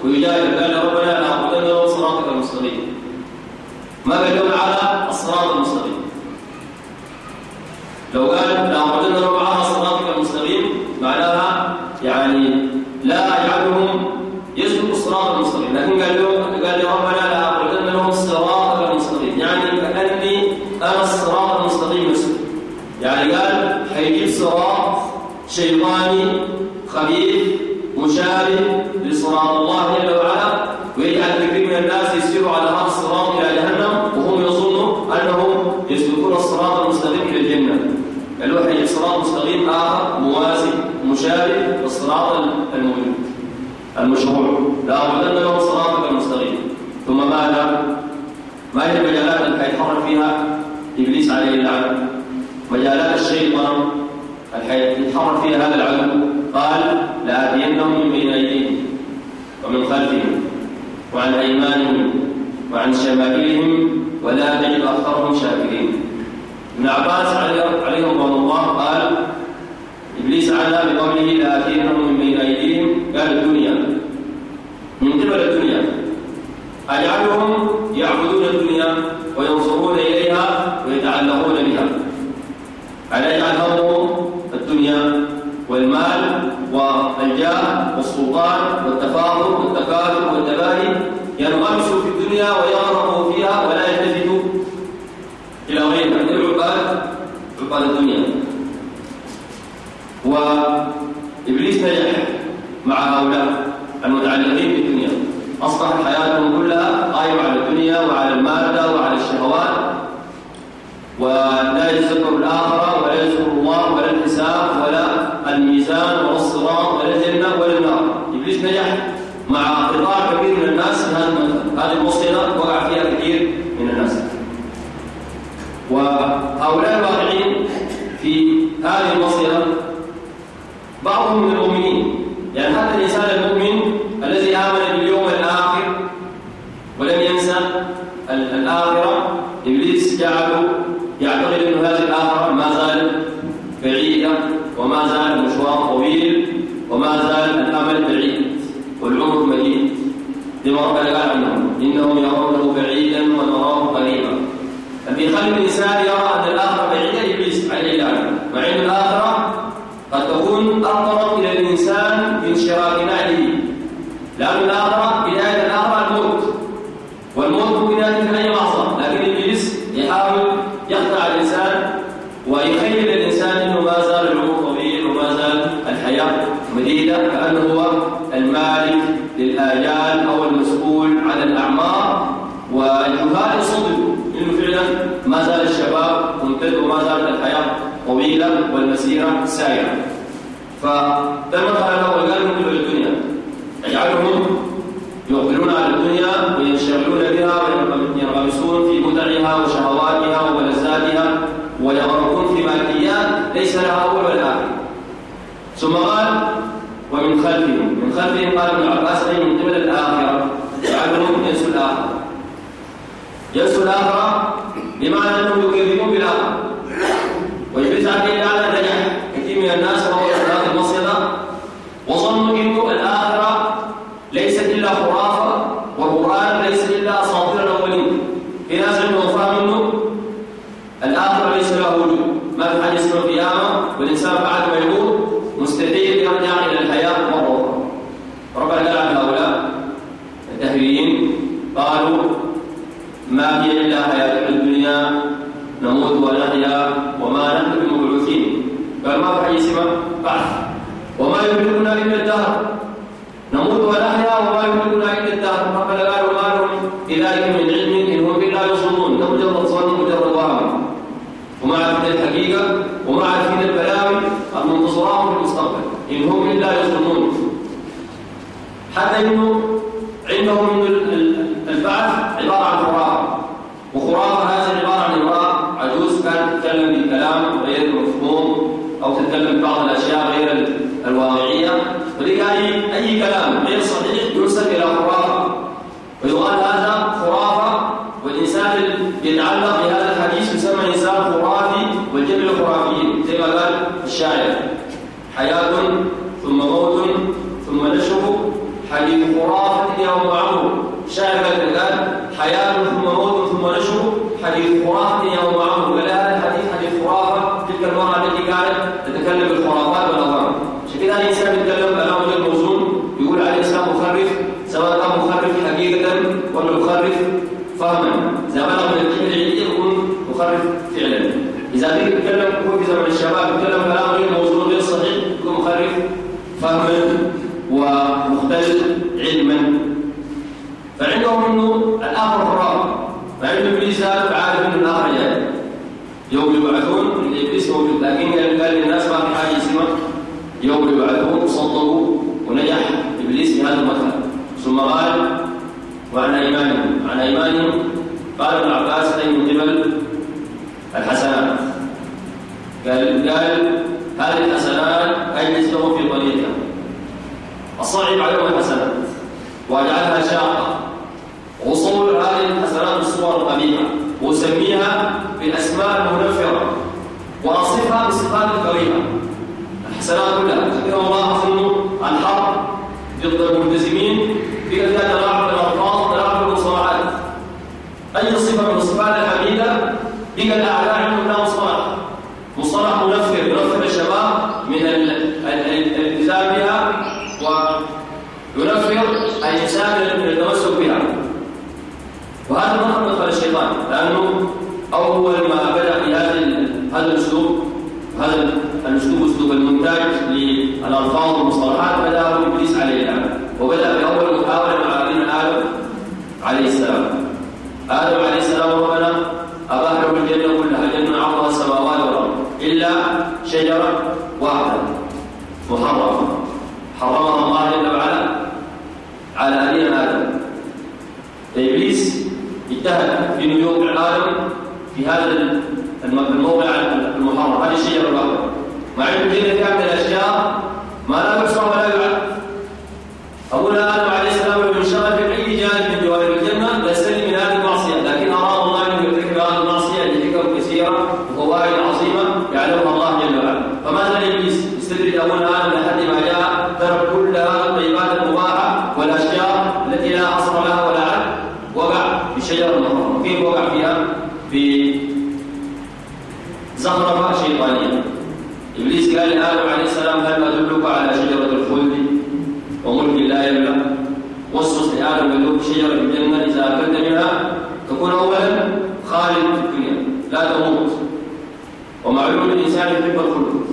ويجاهد قال ربنا لا أقولن يوم صراطك المستقيم. ما بينهم على الصراط المستقيم. لو قال لا أقولن ربنا على صراطك المستقيم معناها يعني لا يجعلهم يسلك الصراط المستقيم. لكن قال لهم قال له ربنا لا أقولن لهم الصراط المستقيم. يعني كأني أنا الصراط المستقيم مسلم يعني قال حيجيب صراط شيطاني خبيث مشابه صراط الله جل وعلا. ويجعل كثير من الناس يسيروا على هذا الصراط إلى جهنم وهم يظنوا أنهم يسلكون الصراط المستقيم إلى الجنة. الوحي صراط مستقيم آخر موازي مشابه للصراط الموجود المشروع. لأولن لهم صراطك المستقيم. ثم ماذا؟ ما هي المجالات التي حيتحرك فيها إبليس عليه اللعنة؟ مجالات الشيطان التي حيتحرك فيها هذا العدو؟ قال لآتينهم من ومن خلفهم وعن أيمانهم وعن شمائلهم ولا تجد أكثرهم شاكرين. ابن عباس عليه رضوان الله قال إبليس على بقوله لآتينهم من بين أيديهم قال الدنيا. من قبل الدنيا. أجعلهم يعبدون الدنيا وينصرون إليها ويتعلقون بها. ألا يجعل والسلطان والتفاخر والتكالب والتباهي ينغمس في الدنيا ويغرق فيها ولا يلتفت إلى غيرها من العقاد عباد الدنيا. وإبليس نجح مع هؤلاء المتعلقين بالدنيا. أصبحت حياتهم كلها قائمة على الدنيا وعلى المادة وعلى الشهوات. ولا يذكر الآخرة ولا يذكر الله ولا الحساب ولا الميزان إبليس نجح مع قطاع كبير من الناس هذه المصيدة وقع فيها كثير من الناس. وهؤلاء الواقعين في هذه المصيدة بعضهم من المؤمنين. يعني حتى الإنسان المؤمن الذي آمن باليوم الآخر ولم ينسى الآخرة إبليس جعله يعتقد أن هذه الآخرة ما زالت بعيدة وما زال المشوار طويل وما زال الأمل بعيد قال عنهم إنهم يرونه بعيدا ونراه قريبا. فبيخلي الإنسان يرى أن الآخرة بعيدة إبليس الله مع أن الآخرة قد تكون أقرب إلى الإنسان من شراك نعله. لأن الآخرة بداية الآخرة الموت. والموت بداية في أي لحظة. لكن إبليس يحاول يخدع الإنسان ويخيل الإنسان أنه ما زال العمر طويل وما زال الحياة. مديدة كأنه هو المالك للآجال أو المسؤول عن الأعمار. والجهال يصدقوا أنه فعلا ما زال الشباب ممتد وما زالت الحياة طويلة والمسيرة سائرة فده المدخل الأول قال من الدنيا. يجعلهم يقبلون على الدنيا وينشغلون بها وينغمسون في متعها وشهواتها وملذاتها ويغرقون في ماديات ليس لها أول ولا آخر. ثم قال ومن خلفهم من خلفهم قال ابن عباس اي من قبل الآخرة. يجعلهم ينسوا الآخرة. ينسوا الآخرة. بمعنى انهم يكذبون بالاخره ويبرز عليه على نجح كثير من الناس وهو هذه المصيده وظنوا انه الاخره ليست الا خرافه والقران ليس الا اساطير الاولين في ناس عندهم فهم انه الاخره ليس له وجود ما في حاجة اسمها قيامه والانسان بعد ما يموت مستحيل يرجع إلى الحياة مره أخرى ربنا قال عن هؤلاء الدهريين قالوا ما هي الا حياتنا الدنيا نموت ونحيا وما نحن بمبعوثين قال ما في حاجة اسمها بعث وما يملكنا الا الدهر نموت ونحيا وما يملكنا الا الدهر ربنا قال وما لهم بذلك من علم إن هم الا يظنون ده مجرد ظن مجرد وهم وما عرفنا الحقيقة وما عرفنا البلاوي المنتظرات في المستقبل. إن هم إلا يظنون حتى إنه عندهم من البعث عباره عن خرافه وخرافه هذه عباره عن امراه عجوز كانت تتكلم بكلام غير مفهوم أو تتكلم ببعض الاشياء غير الواقعيه ولذلك اي اي كلام غير صحيح ينسب إلى خرافه ويقال هذا خرافه والانسان اللي يتعلق بهذا الحديث يسمى انسان خرافي والجبل خرافيين زي ما قال الشاعر. حياة ثم موت ثم نشر حديث خرافة يوم عمرو الشاعر قال حياة ثم موت ثم نشر حديث خرافة يوم عمرو قال هذا الحديث حديث خرافة. تلك المرأة التي كانت تتكلم بالخرافات والاوهام عشان كده الإنسان يتكلم كلام غير موزون يقول عليه الانسان مخرف. سواء كان مخرف حقيقة ولا مخرف فهما اذا بلغ من العلم العلمي يكون مخرف فعلا بيجي يتكلم هو في زمن الشباب يتكلم كلام غير موزون غير صحيح مخرف فهما ومختل علما. فعندهم إنه الآخر خرافه مع انه ابليس عارف انه الآخر جاي يوم يبعثون إبليس موجود لكن قال للناس ما في حاجة اسمها يوم يبعثون صدقوا ونجح إبليس في هذا المدخل ثم قال وعن أيمانهم. عن أيمانهم قال ابن عباس أي من قبل الحسنات. قال قال هذه الحسنات اجلس لهم في طريقها الصعب عليهم الحسنات واجعلها شاقة. وصول هذه الحسنات بالصور القبيحه وسميها بالأسماء المنفرة. وأصفها بصفات الكريمه الحسنات كلها. كثيرا الله انه الحرب ضد الملتزمين في فيها تلاعب بالألفاظ تلاعب بالمصطلحات أي صفة من الصفات الحميده هي الاعلى عندهم لها مصطلح مصطلح منفر ينفر الشباب من الالتزام بها وينفر الانسان من التمسك بها وهذا مدخل مدخل الشيطان لأنه أول ما بدأ بهذا هذا الأسلوب هذا الأسلوب أسلوب المونتاج للألفاظ والمصطلحات بدأ إبليس عليه الآن وبدأ بأول محاولة مع أبينا آدم عليه السلام. آدم عليه السلام ربنا أباح له الجنة كلها جنة عرضها السماوات والأرض إلا شجرة واحدة محرمة. حرمها الله جل وعلا على أبينا آدم. اجتهد في يوقع آدم في هذا الموقع المحرم هذه الشجرة الواحدة مع أنه فيها من الأشياء ما لا يحصى ولا يعد أبونا آدم عليه السلام لو انشغل في أي جانب من جوانب الجنة لاستلم من هذه المعصية لكن أراد الله أن يرتكب هذه المعصية لحكم كثيرة وفوائد عظيمة يعلمها الله جل وعلا فما زال إبليس يستدرج أبونا آدم لحد ما جاء ترك كل هذه الطيبات المباحة والأشياء التي لا أصل لها ولا عد وقع في الشجرة المحرمة كيف وقع فيها؟ في زخرفة شيطانية إبليس قال لآدم هل أدلك على شجرة الخلد وملك لا يبلى وصص لآدم قال شجرة الجنة إذا أكلت منها تكون أولا خالد في الدنيا لا تموت. ومعلوم الإنسان يحب الخلود.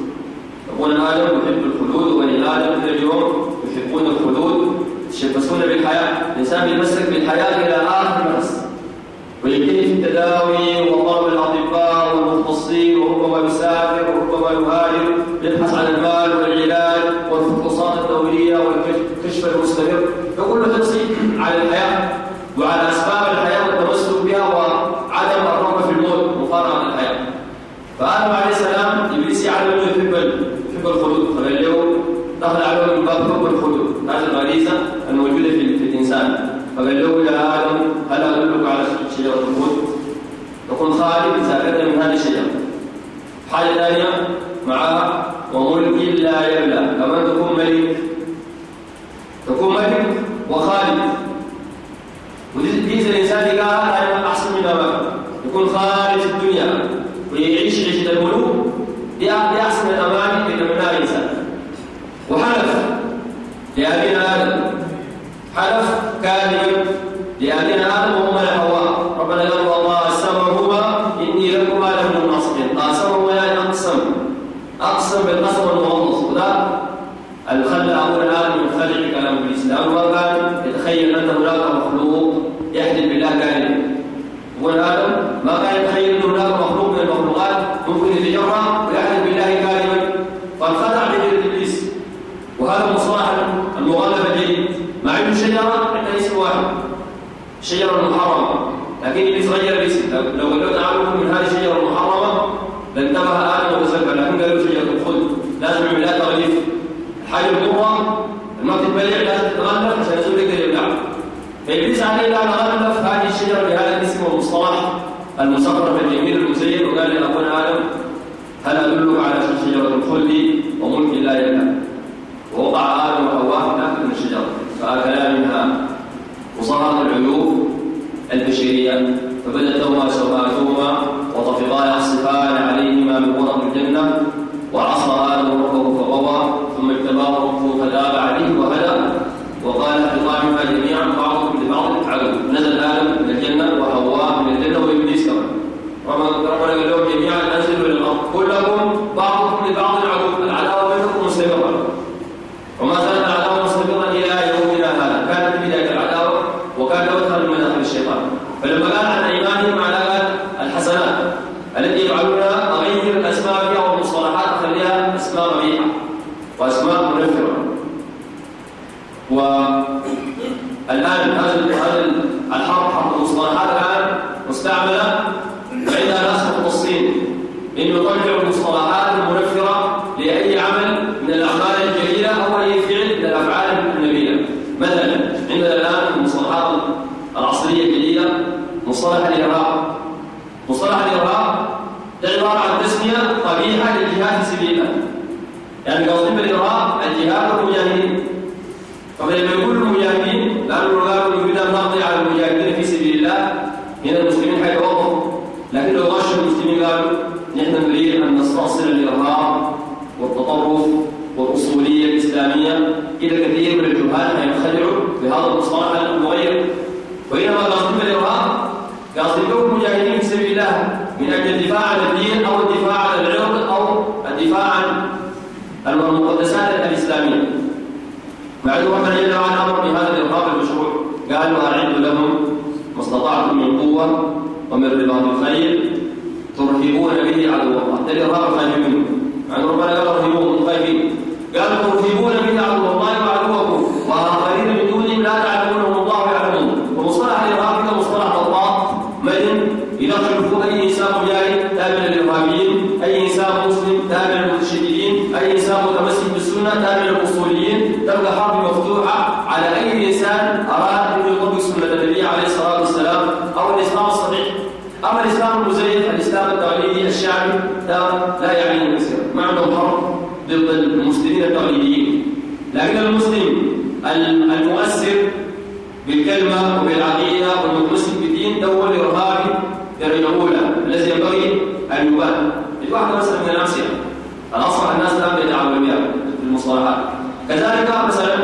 يقول آدم يحب الخلود وبني آدم في اليوم يحبون الخلود يتشبثون بالحياة. الإنسان يتمسك بالحياة إلى آخر نفس ويجتهد في التداوي وطلب الأطباء وربما يسافر وربما يهاجر يبحث عن المال والعلاج والفحوصات الدورية والكشف المستمر. فكل حرصي على الحياة وعلى أسباب الحياة والتمسك بها وعدم الرغبة في الموت مقارنة الحياة. فآدم عليه السلام إبليس يعلم أنه يحب يحب الخلود. له دخل عليه من باب حب الخلود. هذه الغريزة الموجودة في, الإنسان. فقال له يا آدم هل أدلك على شجرة الخلد تكون خالد أكلت من هذه الشجرة حاجة ثانية معها وملك لا يبلى كمان تكون ملك. تكون ملك وخالد. وديز الإنسان قال هذا أحسن من ما يكون في الدنيا. ويعيش عيشة الملوك دي أحسن الأمان اللي تمناه الإنسان. وحلف لأبينا آدم. حلف كاذبا لأبينا آدم وهم حواء ربنا قال والله قسمهما إني لكما لمن الناصحين قاسمهما يعني أقسم أقسم بالقسم المغلظ وده الخلى أبونا آدم يخلع كلام إبليس لأنه ما كان يتخيل أن هناك مخلوق يحلف بالله كاذبا أبونا آدم ما كان يتخيل أن هناك مخلوق من المخلوقات ممكن يتجرأ ويحلف بالله كاذبا فانخدع بجلد إبليس وهذا المصطلح المغلف الجديد مع انه شجره عندها اسم واحد شجره محرمه لكن ابليس غير الاسم لو قالوا تعالوا من هذه الشجرة المحرمة لانتبه آدم وتسبح لكن قالوا شجرة الخلد. لازم يعمل لها تغليف الحاجة المره ما تتبلع لازم تتغلف عشان يزول يقدر يبلعها فإبليس عليه لا غلف هذه الشجرة بهذا الاسم والمصطلح المصغر الجميل المزين وقال لابونا آدم هل أدلك على شجرة الخلد وملك لا يبلى ووقع آدم وحواء من الشجرة فأكلا منها. وظهرت العيوب البشرية فبدت لهما سوءاتهما وطفقا يعصفان عليهما من ورق الجنه وعصى آدم ربه فغوى ثم اجتباه ربه فتاب عليه وهدى وقال اهبطا منها جميعا بعضكم لبعض عدو نزل آدم من الجنه وحواء من الجنه وابليس كمان ربنا قال لهم جميعا انزلوا إلى الأرض كلكم بعضكم لبعض عدو العداوه بينكم مستمره وما زالت العداوه مستمره إلى يومنا هذا كانت بدايه العداوه وكان مدخل من مداخل الشيطان فلما قال عن ايمانهم على الحسنات التي يفعلونها اغير الاسماء فيها والمصطلحات اخليها اسماء قبيحه واسماء منفره والان هذا هذا الحرب حرب المصطلحات الان مستعمله عندها ناس مختصين انه يطلعوا المصطلحات المنفره لاي عمل من الاعمال الجليله أو اي فعل من الأفعال النبيله مثلا عندنا الآن المصطلحات العصرية الجديدة مصطلح الإرهاب. مصطلح الإرهاب عبارة عن تسمية قبيحة للجهاد في يعني قصدي بالإرهاب الجهاد والمجاهدين. فلما يقول المجاهدين لأنه قالوا يريد ان نقضي على المجاهدين في سبيل الله هنا المسلمين حيتوقفوا لكن لو غشوا المسلمين قالوا نحن نريد ان نستأصل الارهاب والتطرف والاصوليه إلى كثير من الجهال حينخدعوا بهذا المصطلح المغير. وإنما قصدهم بالارهاب يقاتلون مجاهدين في سبيل الله من أجل الدفاع عن الدين أو الدفاع عن العرض أو الدفاع عن المقدسات الإسلامية. مع أن جل وعلا أمر بهذا الإرهاب المشروع قال وأعدوا لهم ما استطعتم من قوة ومن رباط الخيل ترهبون به عدو الله. الإرهاب الخايفين منه أن ربنا قال ارهبوهم خايفين قال ترهبون به عدو الله وعدوكم وآخرين من دونهم لا تعلمونهم الله يعلمون ومصطلح الإرهاب كده مصطلح الله مدن يدخل أي إنسان مجاهد تابع للإرهابيين أي إنسان مسلم تابع للمتشددين أي إنسان متمسك بالسنة تابع للأصوليين تبقى حرب مفتوحة على أي إنسان أراد أن يطبق سنة النبي عليه الصلاة والسلام أو الإسلام الصحيح أما الإسلام المزيف الإسلام التقليدي الشعبي لا لا يعني المسير ما عندهم حرب ضد المسلمين التقليديين لكن المسلم المؤثر بالكلمة وبالعقيدة والمتمسك بالدين هو الإرهابي درجة أولى الذي ينبغي أن يبان. واحدة مثلا من الأمثلة. الأصبح الناس الآن يتعاملون بها في المصطلحات. كذلك مثلا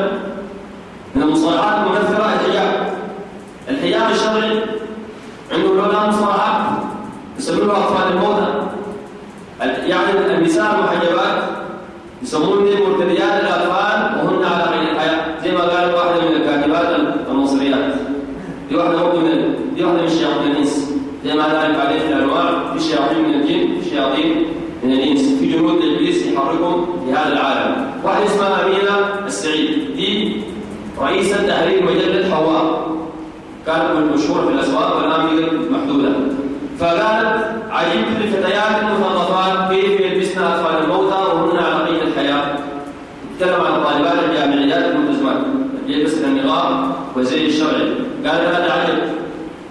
من المصطلحات المنفرة الحجاب. الحجاب الشرعي عنده له مصطلحات يسمونه أطفال الموتى. يعني النساء المحجبات يسمون دي مرتديات الأطفال وهن على قيد الحياة زي ما قال واحدة من الكاتبات المصريات دي واحدة برضه من دي واحدة من الشياطين الإنس زي ما ذلك عليه في الأنواع في شياطين من الجن في شياطين من الإنس. في جنود إبليس يحركهم في هذا العالم. واحدة اسمها أمينة السعيد. دي رئيسة تحرير مجلة حواء. كانت مشهورة في الأسواق والآن بقت محدودة. فقالت عجبت للفتيات المثقفات كيف يلبسن أطفال الموتى وهن على قيد الحياة. تكلم عن الطالبات الجامعيات الملتزمات يلبسن النقاب وزي الشرعي قالت هذا عجب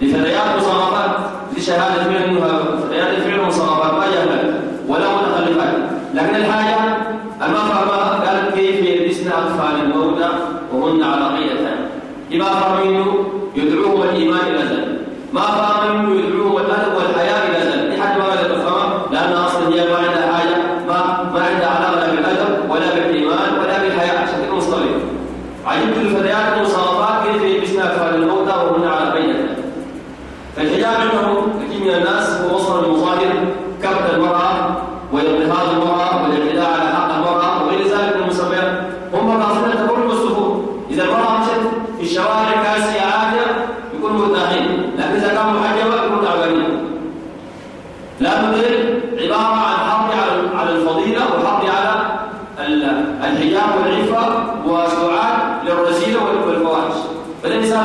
لفتيات مصنفات لشهادة فعل انها فتيات فعل مصنفات ما جهلت ولا متخلفات لكن الحاجة. فهمها قالت كيف يلبسن أطفال الموتى وهن على قيد الحياة لما فهم منه يدعوهم الإيمان ما منه يدعوهم الأدب والحياة إلى ذلك لحد ما قدرت تفهمها لأن أصلا هي ما عندها حاجة ما ما عندها علاقة لا بالأدب ولا بالإيمان ولا بالحياة عشان كده مصطلح عجبت الفتيات المصابات كيف يلبسن أطفال الموتى وهن على قيد الحياة فالحجاب عندهم كثير من الناس هو مصدر المظاهر كبت المرأة واضطهاد المرأة والاعتداء على حق المرأة وغير ذلك من المسميات هم قاصدين التبرج والسفور إذا المرأة مشت في الشوارع كاسية عادية يكونوا مرتاحين لكن إذا كانوا محجبة يكونوا تعبانين لا نضل عبارة عن حرب على على الفضيلة وحرب على الحجاب والعفة ودعاء للرذيلة والفواحش فالإنسان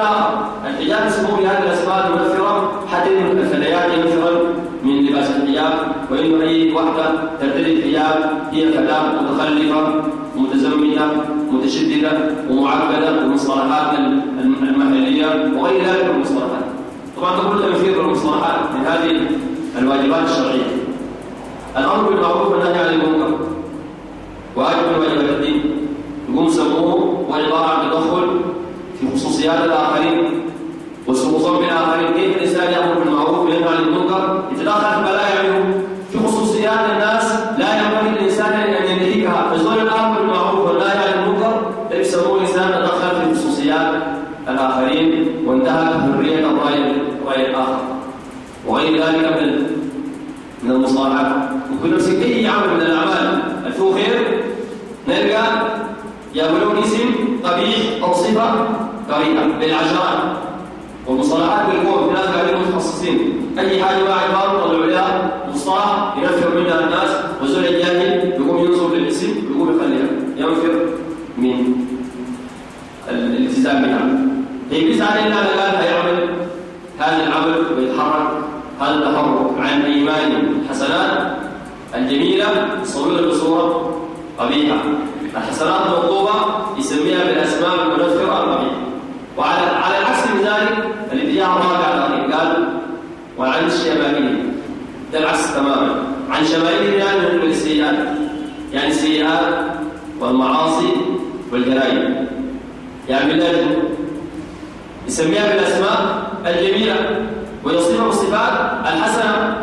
الحجاب يسموه بهذه الأسماء المنفرة حتى الفتيات ينفرن من لباس الحجاب وإنه أي واحدة الحجاب هي فتاة متخلفة متزمتة متشددة ومعقدة ومصطلحات المحلية وغير ذلك من المصطلحات. طبعا تقول تنفير المصطلحات من هذه الواجبات الشرعية. الأمر بالمعروف والنهي عن المنكر. واجب من واجبات الدين. يقوم سموه وعبارة عن تدخل في خصوصيات الآخرين وسوء ظن بالآخرين كيف الإنسان يأمر بالمعروف وينهى عن المنكر يتدخل فلا يعلم في خصوصيات الناس لا ينبغي للإنسان أن ينتهكها فزول الأمر بالمعروف والنهي عن المنكر ده يسموه الإنسان تدخل في خصوصيات الآخرين وانتهك حرية الرأي الرأي الآخر وغير ذلك من من المصطلحات ممكن نمسك أي عمل من الأعمال الفو خير نلقى يقولون اسم قبيح أو صفة قريبة بالعشرات والمصطلحات بالقوة في ناس قاعدين متخصصين أي حاجة عرفها طلعوا لها مصطلح ينفر منها الناس وزول الجاهل يقوم ينظر للإسم ويقوم يخليها ينفر من الالتزام بها. بيسعى إلا على قال هيعمل هذا العمل ويتحرك هذا التحرك عن إيمان الحسنات الجميلة صورة بصورة قبيحة. الحسنات المطلوبة يسميها بالأسماء المنفرة القبيحة وعلى على العكس من ذلك الاتجاه الرابع الأخير قال وعن الشمائل ده العكس تماما. عن شمائل يعني من السيئات. يعني السيئات والمعاصي والجرائم. يعني بالله يسميها بالأسماء الجميلة ويصفها بالصفات الحسنة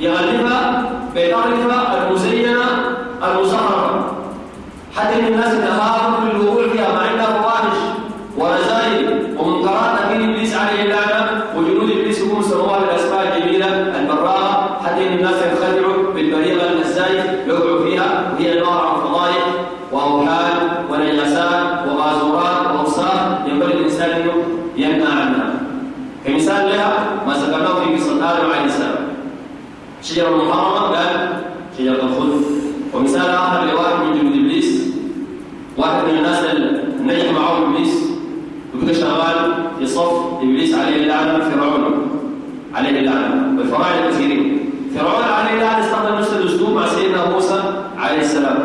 ويغلفها بطريقة المزينة المزهرة. حتى الناس تخاف شجره محرمه قال شجره الخلد ومثال آخر لواحد من جنود إبليس. واحد من الناس نجح معه إبليس. وبقى شغال في صف إبليس عليه اللعنه فرعون. عليه اللعنه والفراعنه كثيرين فرعون عليه اللعنه استخدم نفس الأسلوب مع سيدنا موسى عليه السلام.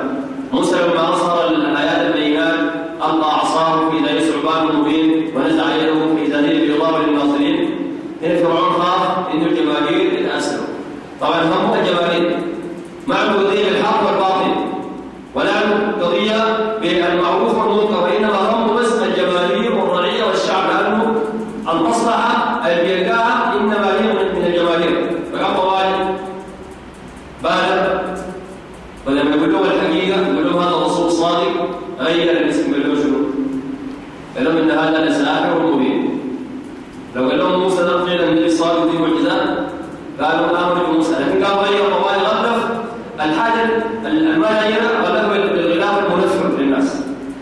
موسى لما اظهر الآيات البينات ألقى عصاه في ذلك ثعبان مبين ونزع يده في ذليل بيضاء للناظرين هنا فرعون خاف انه الجماهير يتاثروا طبعا هم الجماهير ما عنده قضيه بالحق والباطل ولا عنده قضيه بالمعروف والمنكر وانما هم بس الجماهير والرعيه والشعب لأنه المصلحه اللي بيلقاها انما هي من الجماهير فقام طوالي بالغ ولما يقول لهم الحقيقة يقول لهم هذا رسول صادق غير الاسم قال لهم شنو؟ قال لهم ان هذا لساحر مبين لو قال لهم موسى ده فعلا النبي صادق دي معجزات قالوا امنوا بموسى لكن قالوا غير طوالي غلف الحاجة الماليه غلفوا بالغلاف المنفر للناس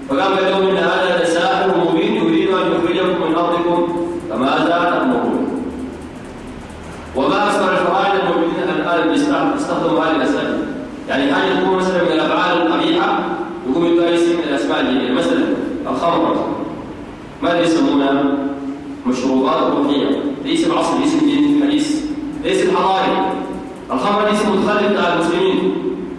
فقام قال لهم ان هذا لساحر مبين يريد ان يخرجكم من ارضكم فماذا تامرون وما أكثر الفرائض الموجودين الان بيستخدموا هذه الاساليب يعني حاجة تكون مثلا من الافعال القبيحه يقوم يدعي اسم من الاسماء الجميله مثلا الخمر ماذا يسمونها؟ مشروبات روحيه ليس العصر ليس الدين حديث ليس الحضاري الخمر ليس متخلف بتاع المسلمين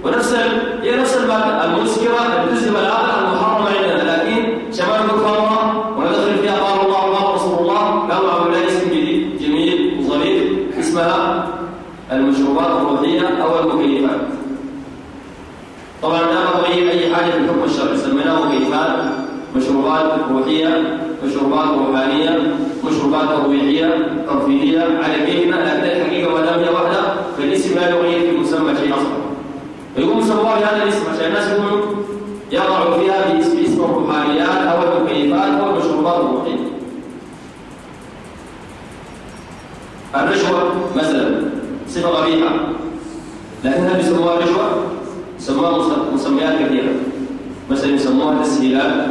ونفس هي نفس الماده المسكره اللي تذهب العقل المحرمه عندنا لكن شمال الخمره وندخل فيها قال الله الله ورسول الله قالوا عملوا لها اسم جديد جميل وظريف اسمها المشروبات الروحيه أو المكيفات طبعا لا نغير اي حاجة في الحكم الشرعي سميناه مكيفات روحية مشروبات روحانية مشروبات ترويحيه ترفيهية. على كيفنا الحقيقة ما دام هي واحدة فالاسم لا يغير في المسمى شيء أصلا. فيقوم سموها بهذا الاسم عشان الناس يقولوا يضعوا فيها باسم اسم الروحانيات أو المكيفات أو المشروبات الروحية. الرشوة مثلا صفة قبيحه لكنها بيسموها رشوة يسموها مسميات كثيرة. مثلا يسموها تسهيلات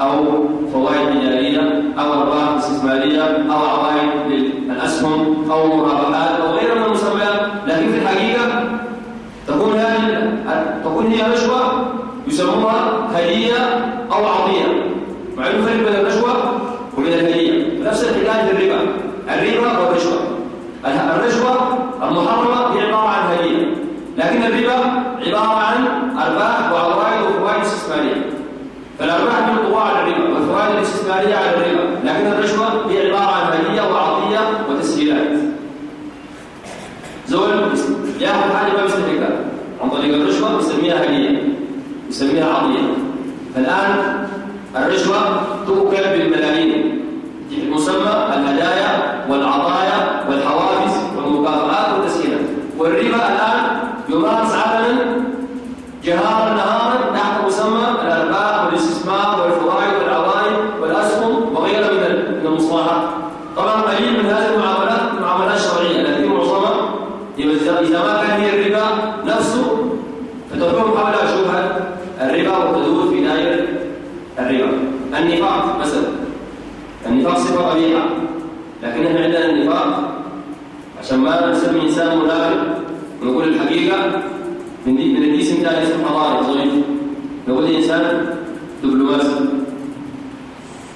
أو فوائد تجاريه أو أرباح استثماريه أو عوائد للاسهم أو مرابحات أو غيرها من المسميات. لكن في الحقيقة تكون هذه تكون هي رشوه يسموها هدية أو عطية. مع إنه فرق بين الرشوة وبين الهدية. نفس الحكاية في الربا. الربا والرشوه الرشوة. المحرمة هي عبارة عن هدية. لكن الربا عبارة عن أرباح وعوائد وفوائد استثماريه فالارباح تطلق على الربا والفوائد الاستثمارية على الربا. لكن الرشوة هي عبارة عن هدية وعطية وتسهيلات زول يأخذ حاجة ما بيستحقها عن طريق الرشوة يسميها هدية يسميها عطية. فالآن الرشوة تؤكل بالملايين. مسمى الهدايا والعطايا والحوافز والمكافآت والتسهيلات والربا الآن يمارس علنا جهارا نهارا تحت مسمى الارباح والاستثمار والفوائد والعوائد والاسهم وغيرها من المصطلحات طبعا قليل من هذه المعاملات معاملات شرعيه لكن معظمها اذا ما كان هي الربا نفسه فتكون حول شبهه الربا وتدور في دائره الربا النفاق مثلا قبيحه لكن إحنا عندنا النفاق عشان ما نسمي إنسان منافق ونقول الحقيقة من دي من الاسم ده اسم حضاري ظريف نقول إنسان دبلوماسي.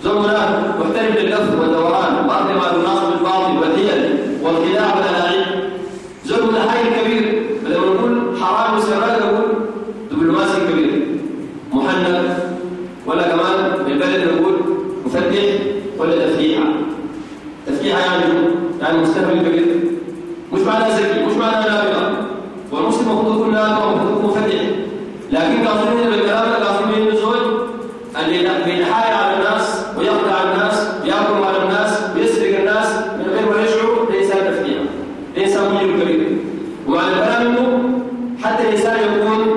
زول منافق محترف لللف والدوران. واخذ ما يناصب الباطل والحيل والخداع والالاعيب زول متحيل كبير بدل ما نقول حرام وسرقه نقول دبلوماسي كبير محنك ولا كمان بالبلد نقول مفتش ولا تفكيحه تفكيحه يعني مستهبل كبير مش معناه ذكي مش معناه نابغة. والمسلم المفروض يكون نابغه المفروض يكون مفتح لكن قاصدين بالكلام ده قاصدين الزوج اللي بيتحايل على الناس ويخدع الناس وياكل على الناس ويسرق الناس من غير ما ده انسان تفكير ده انسان مجرم كبير ومعنى الكلام انه حتى الإنسان يكون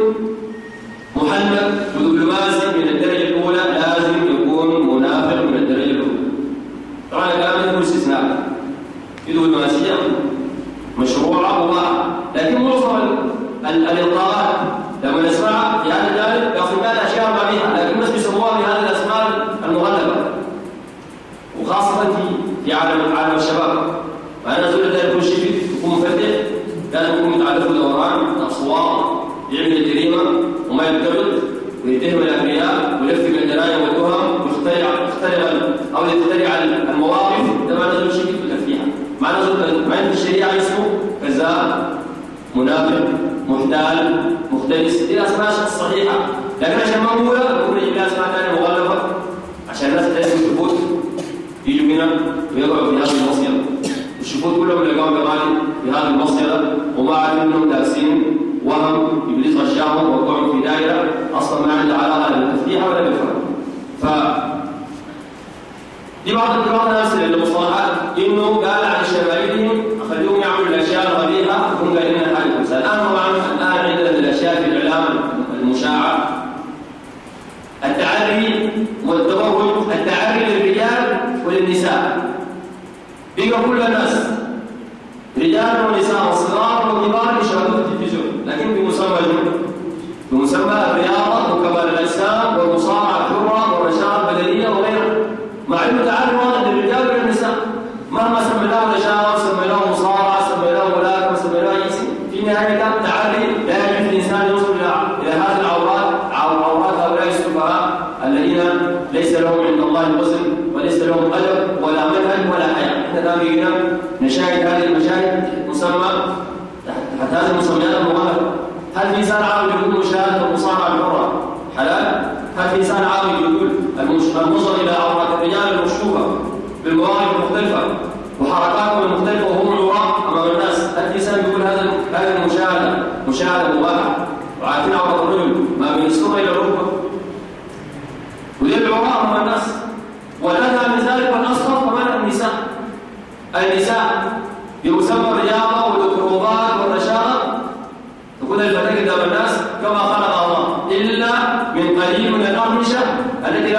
لكن عشان ما نقول نقول الناس ما كان مغلفة عشان الناس تحس بالشبوت يجوا هنا ويقعوا في هذه المصيرة. والشبوت كلهم يلقاهم غالي في هذه المصيرة وما عارفين انهم دارسين وهم ابليس غشاهم ووقعوا في دائرة أصلا ما عندها علاقه لا بالتفتيح ولا بالفهم ف دي بعض بعض الناس مصطلحات إنه قال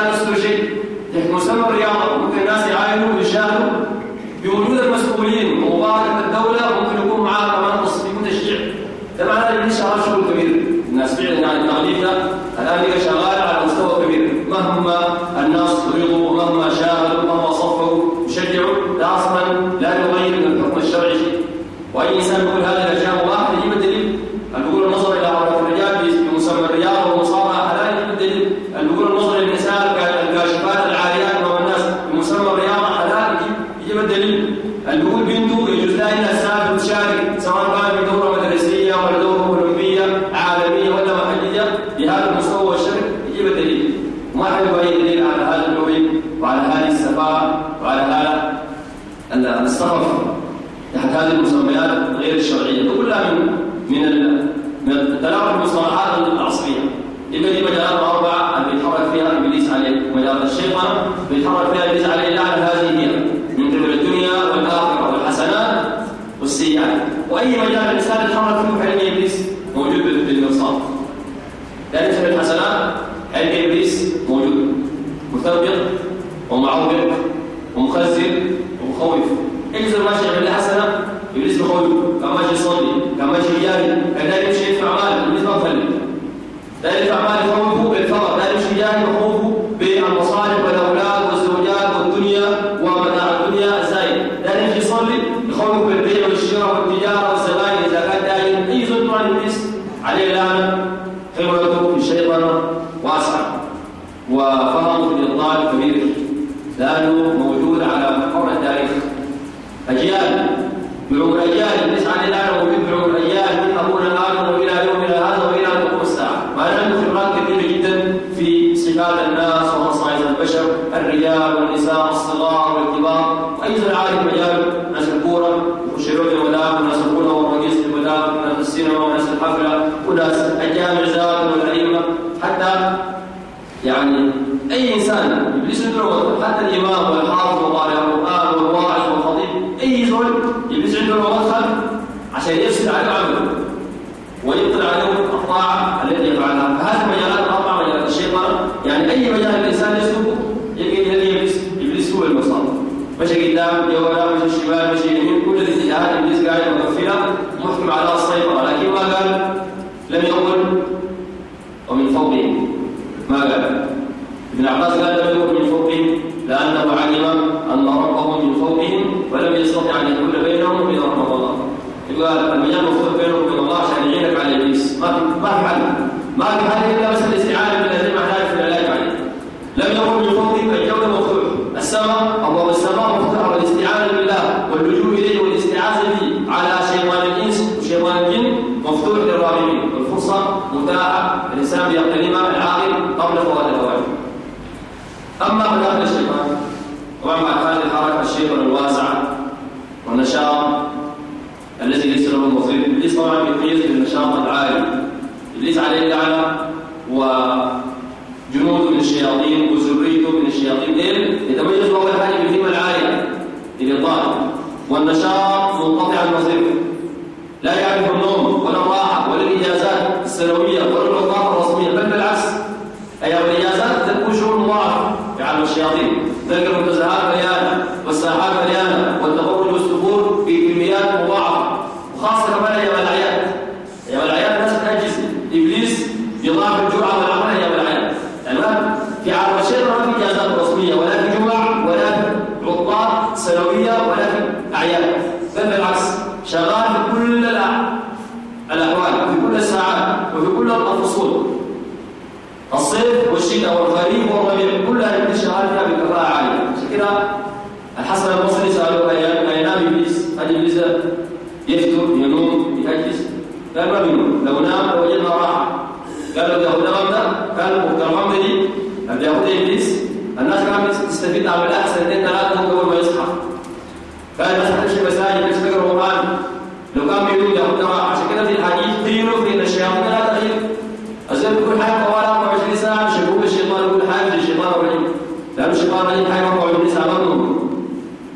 كانوا شيء لكن مسمى الرياضة ممكن الناس يعاينوا ويشاهدوا بوجود المسؤولين ومباركة الدولة ممكن يكون معها كمان تصميم وتشجيع ده معناه شغل كبير الناس فعلا يعني التغليف الان لقى قاعد مغفله محكم على السيطره لكن ما قال لم يقل ومن فوقهم ما قال. ابن عباس قال لم يقل من فوقهم لأنه علم أن ربهم من فوقهم ولم يستطع أن يكون بينهم الا رحمه الله. يقول المجال مفتوح بينهم وبين الله عشان يعينك على إبليس. ما في ما في حل. ما في حل إلا بس الاستعانة بالله زي ما نعرف في العلاج عليه لم يقل من فوقهم الجو مفتوح السماء ابواب السماء مفتوحه والاستعانه بالله واللجوء اليه والاستعاذه به على شيطان الانس وشيطان الجن مفتوح للراغبين والفرصه بيغتنمها العاقل قبل فوات الاوان أما خلاف الشيطان طبعا مع هذه الحركة الشيطان الواسعة والنشاط الذي ليس له نظير إبليس طبعا يتميز بالنشاط العالي. إبليس عليه اللعنه وجنوده من الشياطين وذريته من الشياطين ديل يتميز اول حاجة بالهمة العالية الاطاله والنشاط منقطع النظير لا يعرف النوم ولا الراحة ولا الإجازات السنوية ولا العطلات الرسميه بل بالعكس اي الاجازات تكون شغل مضاعف في عالم الشياطين. تلقى المنتزهات مليانة والساحات مليانة والتفرج والسفور في كميات مضاعفة وخاصة كمان أيام الأعياد. أيام الأعياد الناس بتاجز إبليس يضاعف الجرعه والعمل أيام الأعياد. يعني ما في عالم الشيطان ما في إجازات رسمية ولا في جمع ولا في عطلات سنوية ولا في أعياد. بل بالعكس شغال في كل الأحوال وفي كل الساعات وفي كل الفصول الصيف والشتاء والخريف والربيع كلها يمكن شغال فيها بكفاءه عاليه عشان كده الحسن البصري سالوه اين ينام إبليس. هل إبليس يفتر ينوم يهجس. قال ما بينوم؟ لو نام وجدنا راحة. قال لو بياخذ غمده قال الغمده دي اللي بياخذها إبليس. الناس كانت تستفيد على احسن اثنين ثلاثة قبل ما يصحى. قال الناس تمشي مساجد تمشي تقرأ القرآن. لو كان بينوم ياخذ راحه عشان كده في الحديث قيلوا في ان الشياطين لا تغير الزول بيكون حاجة طوال 24 ساعه مش يقول الشيطان يقول حاجة الشيطان الرجيم لأن الشيطان الرجيم حاجة 24 ساعه برضه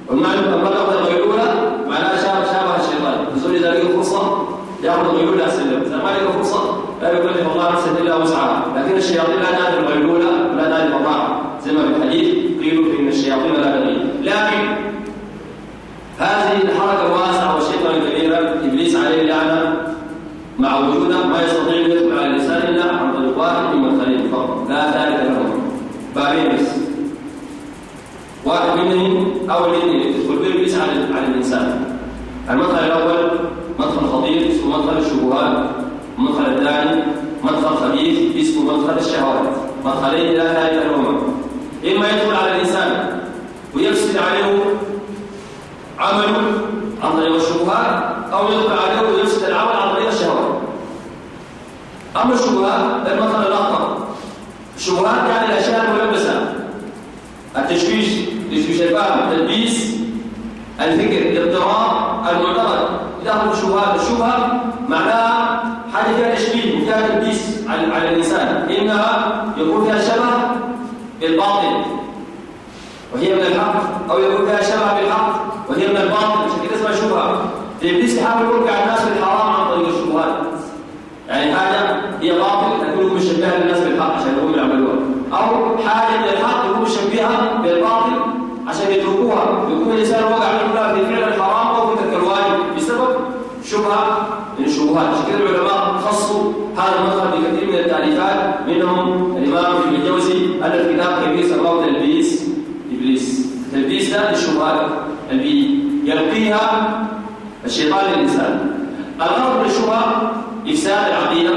والمعنى لما تاخذ الغيلوله معناها شابه شابه الشيطان الزول اذا لقى فرصه ياخذ الغيلوله احسن له اذا ما لقى فرصه لا يكلف الله نفسا الا وسعها لكن الشياطين لا نادي الغيلوله ولا نادي الرضاعه زي ما في الحديث قيلوا إن الشياطين لا تغير لكن هذه الحركة الواسعة والشيطان الكبيره إبليس عليه اللعنة مع وجوده ما يستطيع أن يدخل على الانسان الا عن طريق واحد من مدخلين فقط. لا ثالث لهم. بابين بس. واحد منهم أو الاثنين يدخل به إبليس على الإنسان. المدخل الأول مدخل خطير اسمه مدخل الشبهات. المدخل الثاني مدخل خبيث اسمه مدخل الشهوات. مدخلين لا ثالث لهما إما يدخل على الإنسان ويفسد عليه عمله عن طريق الشبهات أو يدخل عليه ويفسد العمل عن طريق الشهوات أما الشبهات المدخل الأخطر. الشبهات يعني الاشياء الملبسه التشويش تشويش الفهم تلبيس الفكر الاضطراب المعتقد داخل الشبهات الشبهة معناها حاجة فيها تشبيه وفيها تلبيس على, على إنها يكون فيها شبه بالباطل وهي من الحق أو يكون فيها شبه بالحق وهي من الباطل. عشان كده اسمها شبهة. ابليس يحاول يوقع الناس في الحرام عن طريق الشبهات. يعني حاجة هي باطل تكون مشبهه للناس بالحق عشان هم يعملوها. أو حاجة من الحق تكون مشبهة بالباطل عشان يتركوها. يكون الإنسان وقع منها في فعل الحرام أو في ترك الواجب. بسبب شبهة الشبهات عشان كده العلماء خصوا هذا المدخل بكثير من التعريفات. منهم الإمام ابن الجوزي الف كتاب كبير سماه تلبيس إبليس. تلبيس ده الشبهات اللي يلقيها الشيطان للإنسان. الغرض الشبهة إفساد العقيدة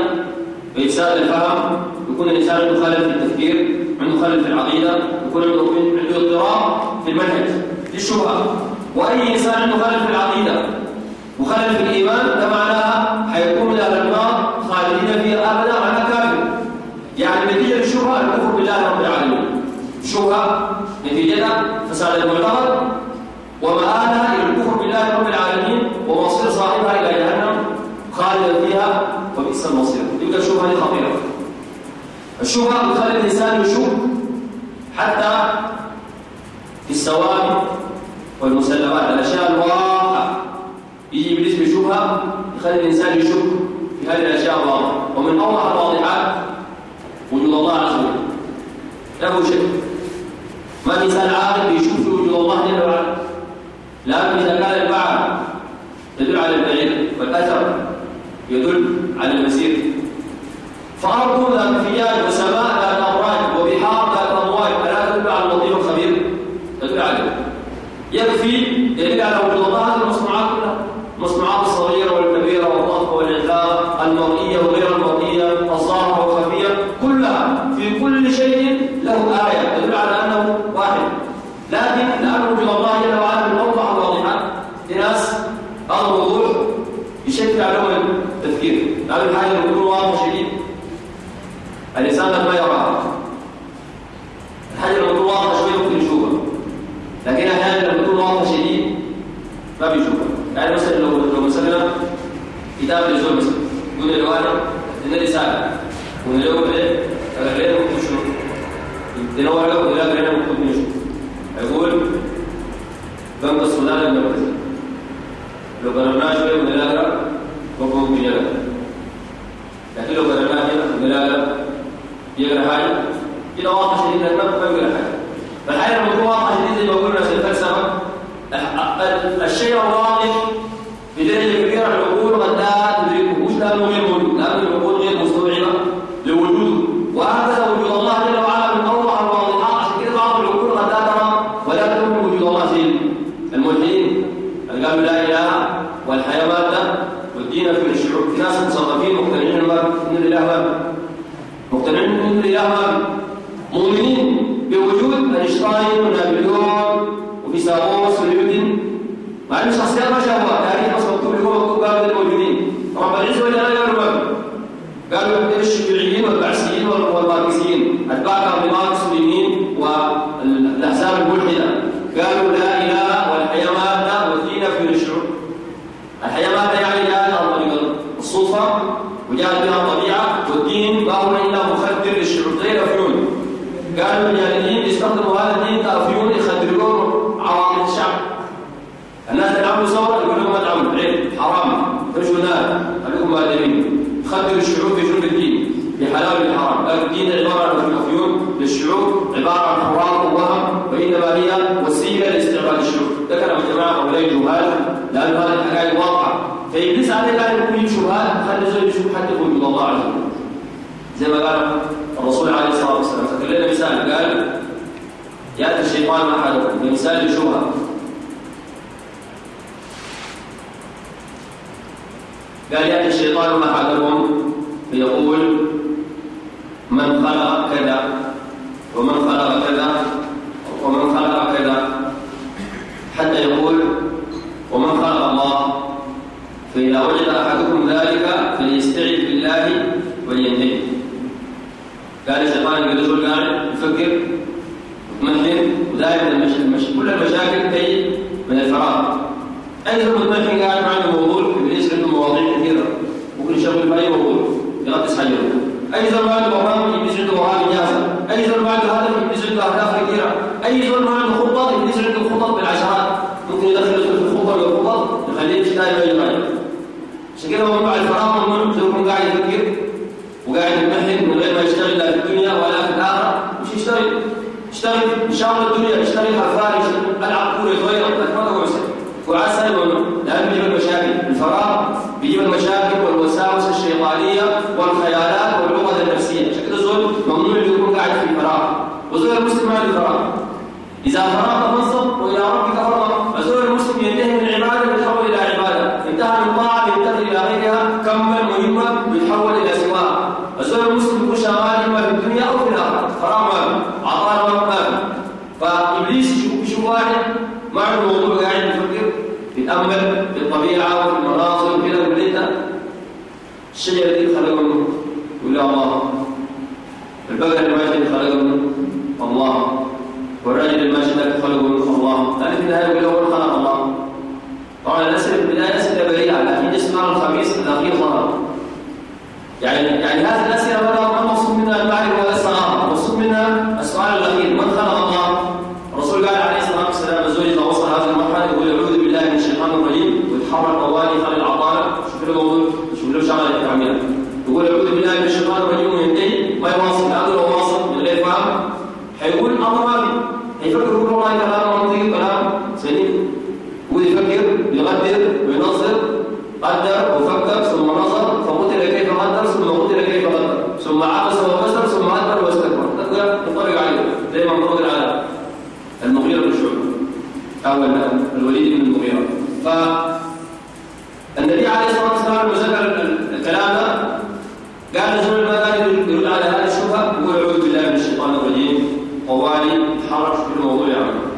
وإفساد الفهم. يكون الإنسان عنده خلل في التفكير عنده خلل في العقيدة يكون عنده عنده اضطراب في المنهج. دي الشبهة. وأي إنسان عنده خلل في العقيدة وخلل في الإيمان ده معناها حيكون من أهل النار خالدين فيها أبدا معناها كافر. يعني نتيجة الشبهة الكفر بالله رب العالمين. الشبهه نتيجتها فساد المعتقد. ومآلها إلى الكفر بالله رب العالمين ومصير صاحبها إلى جهنم خالدا فيها وبئس المصير. يبقى الشبهة دي خطيرة. الشبهة بتخلي الإنسان يشك حتى في السوابق والمسلمات. الأشياء الواضحة. يجي إبليس بشبهة يخلي الإنسان يشك في هذه الأشياء الواضحة. ومن أوضح الواضحات وجود الله عز وجل. له شك. ما إنسان عاقل بيشوف في وجود الله جل وعلا. لكن إذا كان البعض تدل على البعير والأثر يدل على المسير. فأرض ذات فياج وسماء ذات أوراج وبحار ذات أمواج ألا تدل على اللطيف الخبير تدل عليه. يكفي دليل على وجود الله هذه المصنوعات كلها. المصنوعات الصغيرة والكبيرة والضخمة والإعداد المرئية وغير المرئية. ضربناه شوية وملاها مفهوم بجلد لكن لو ضربناه هنا وملاها لما تكون واضحه شديده زي ما قلنا في الفلسفه الشيء الواضح قام أحدكم بإنسان شبهة قال يأتي الشيطان أحدهم فيقول من خلق كذا ومن خلق كذا ومن خلق 인사하나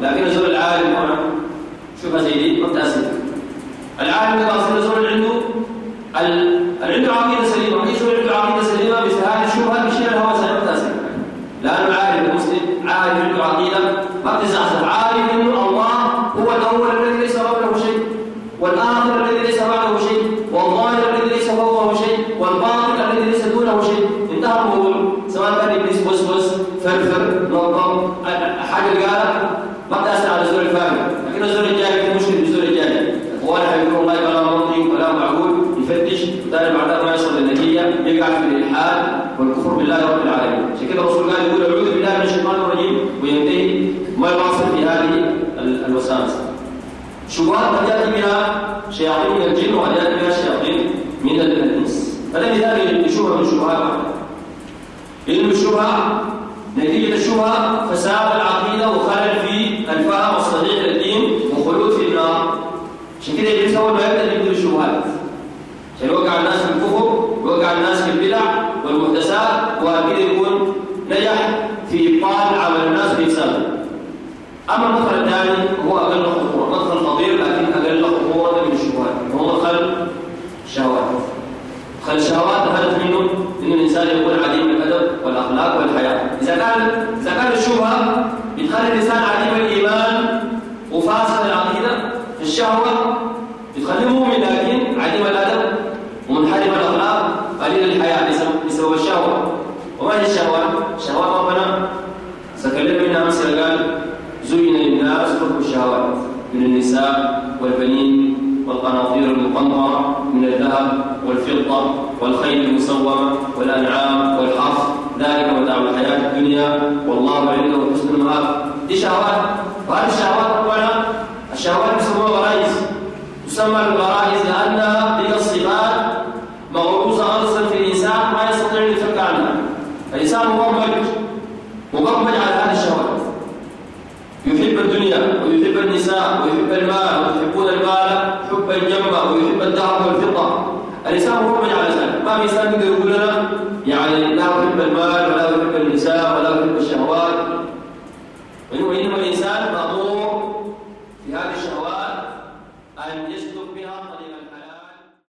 لكن نزول العالم هنا شوف يا سيدي ما العالم ده نزول عنده الشبهة نتيجة الشبهة فساد العقل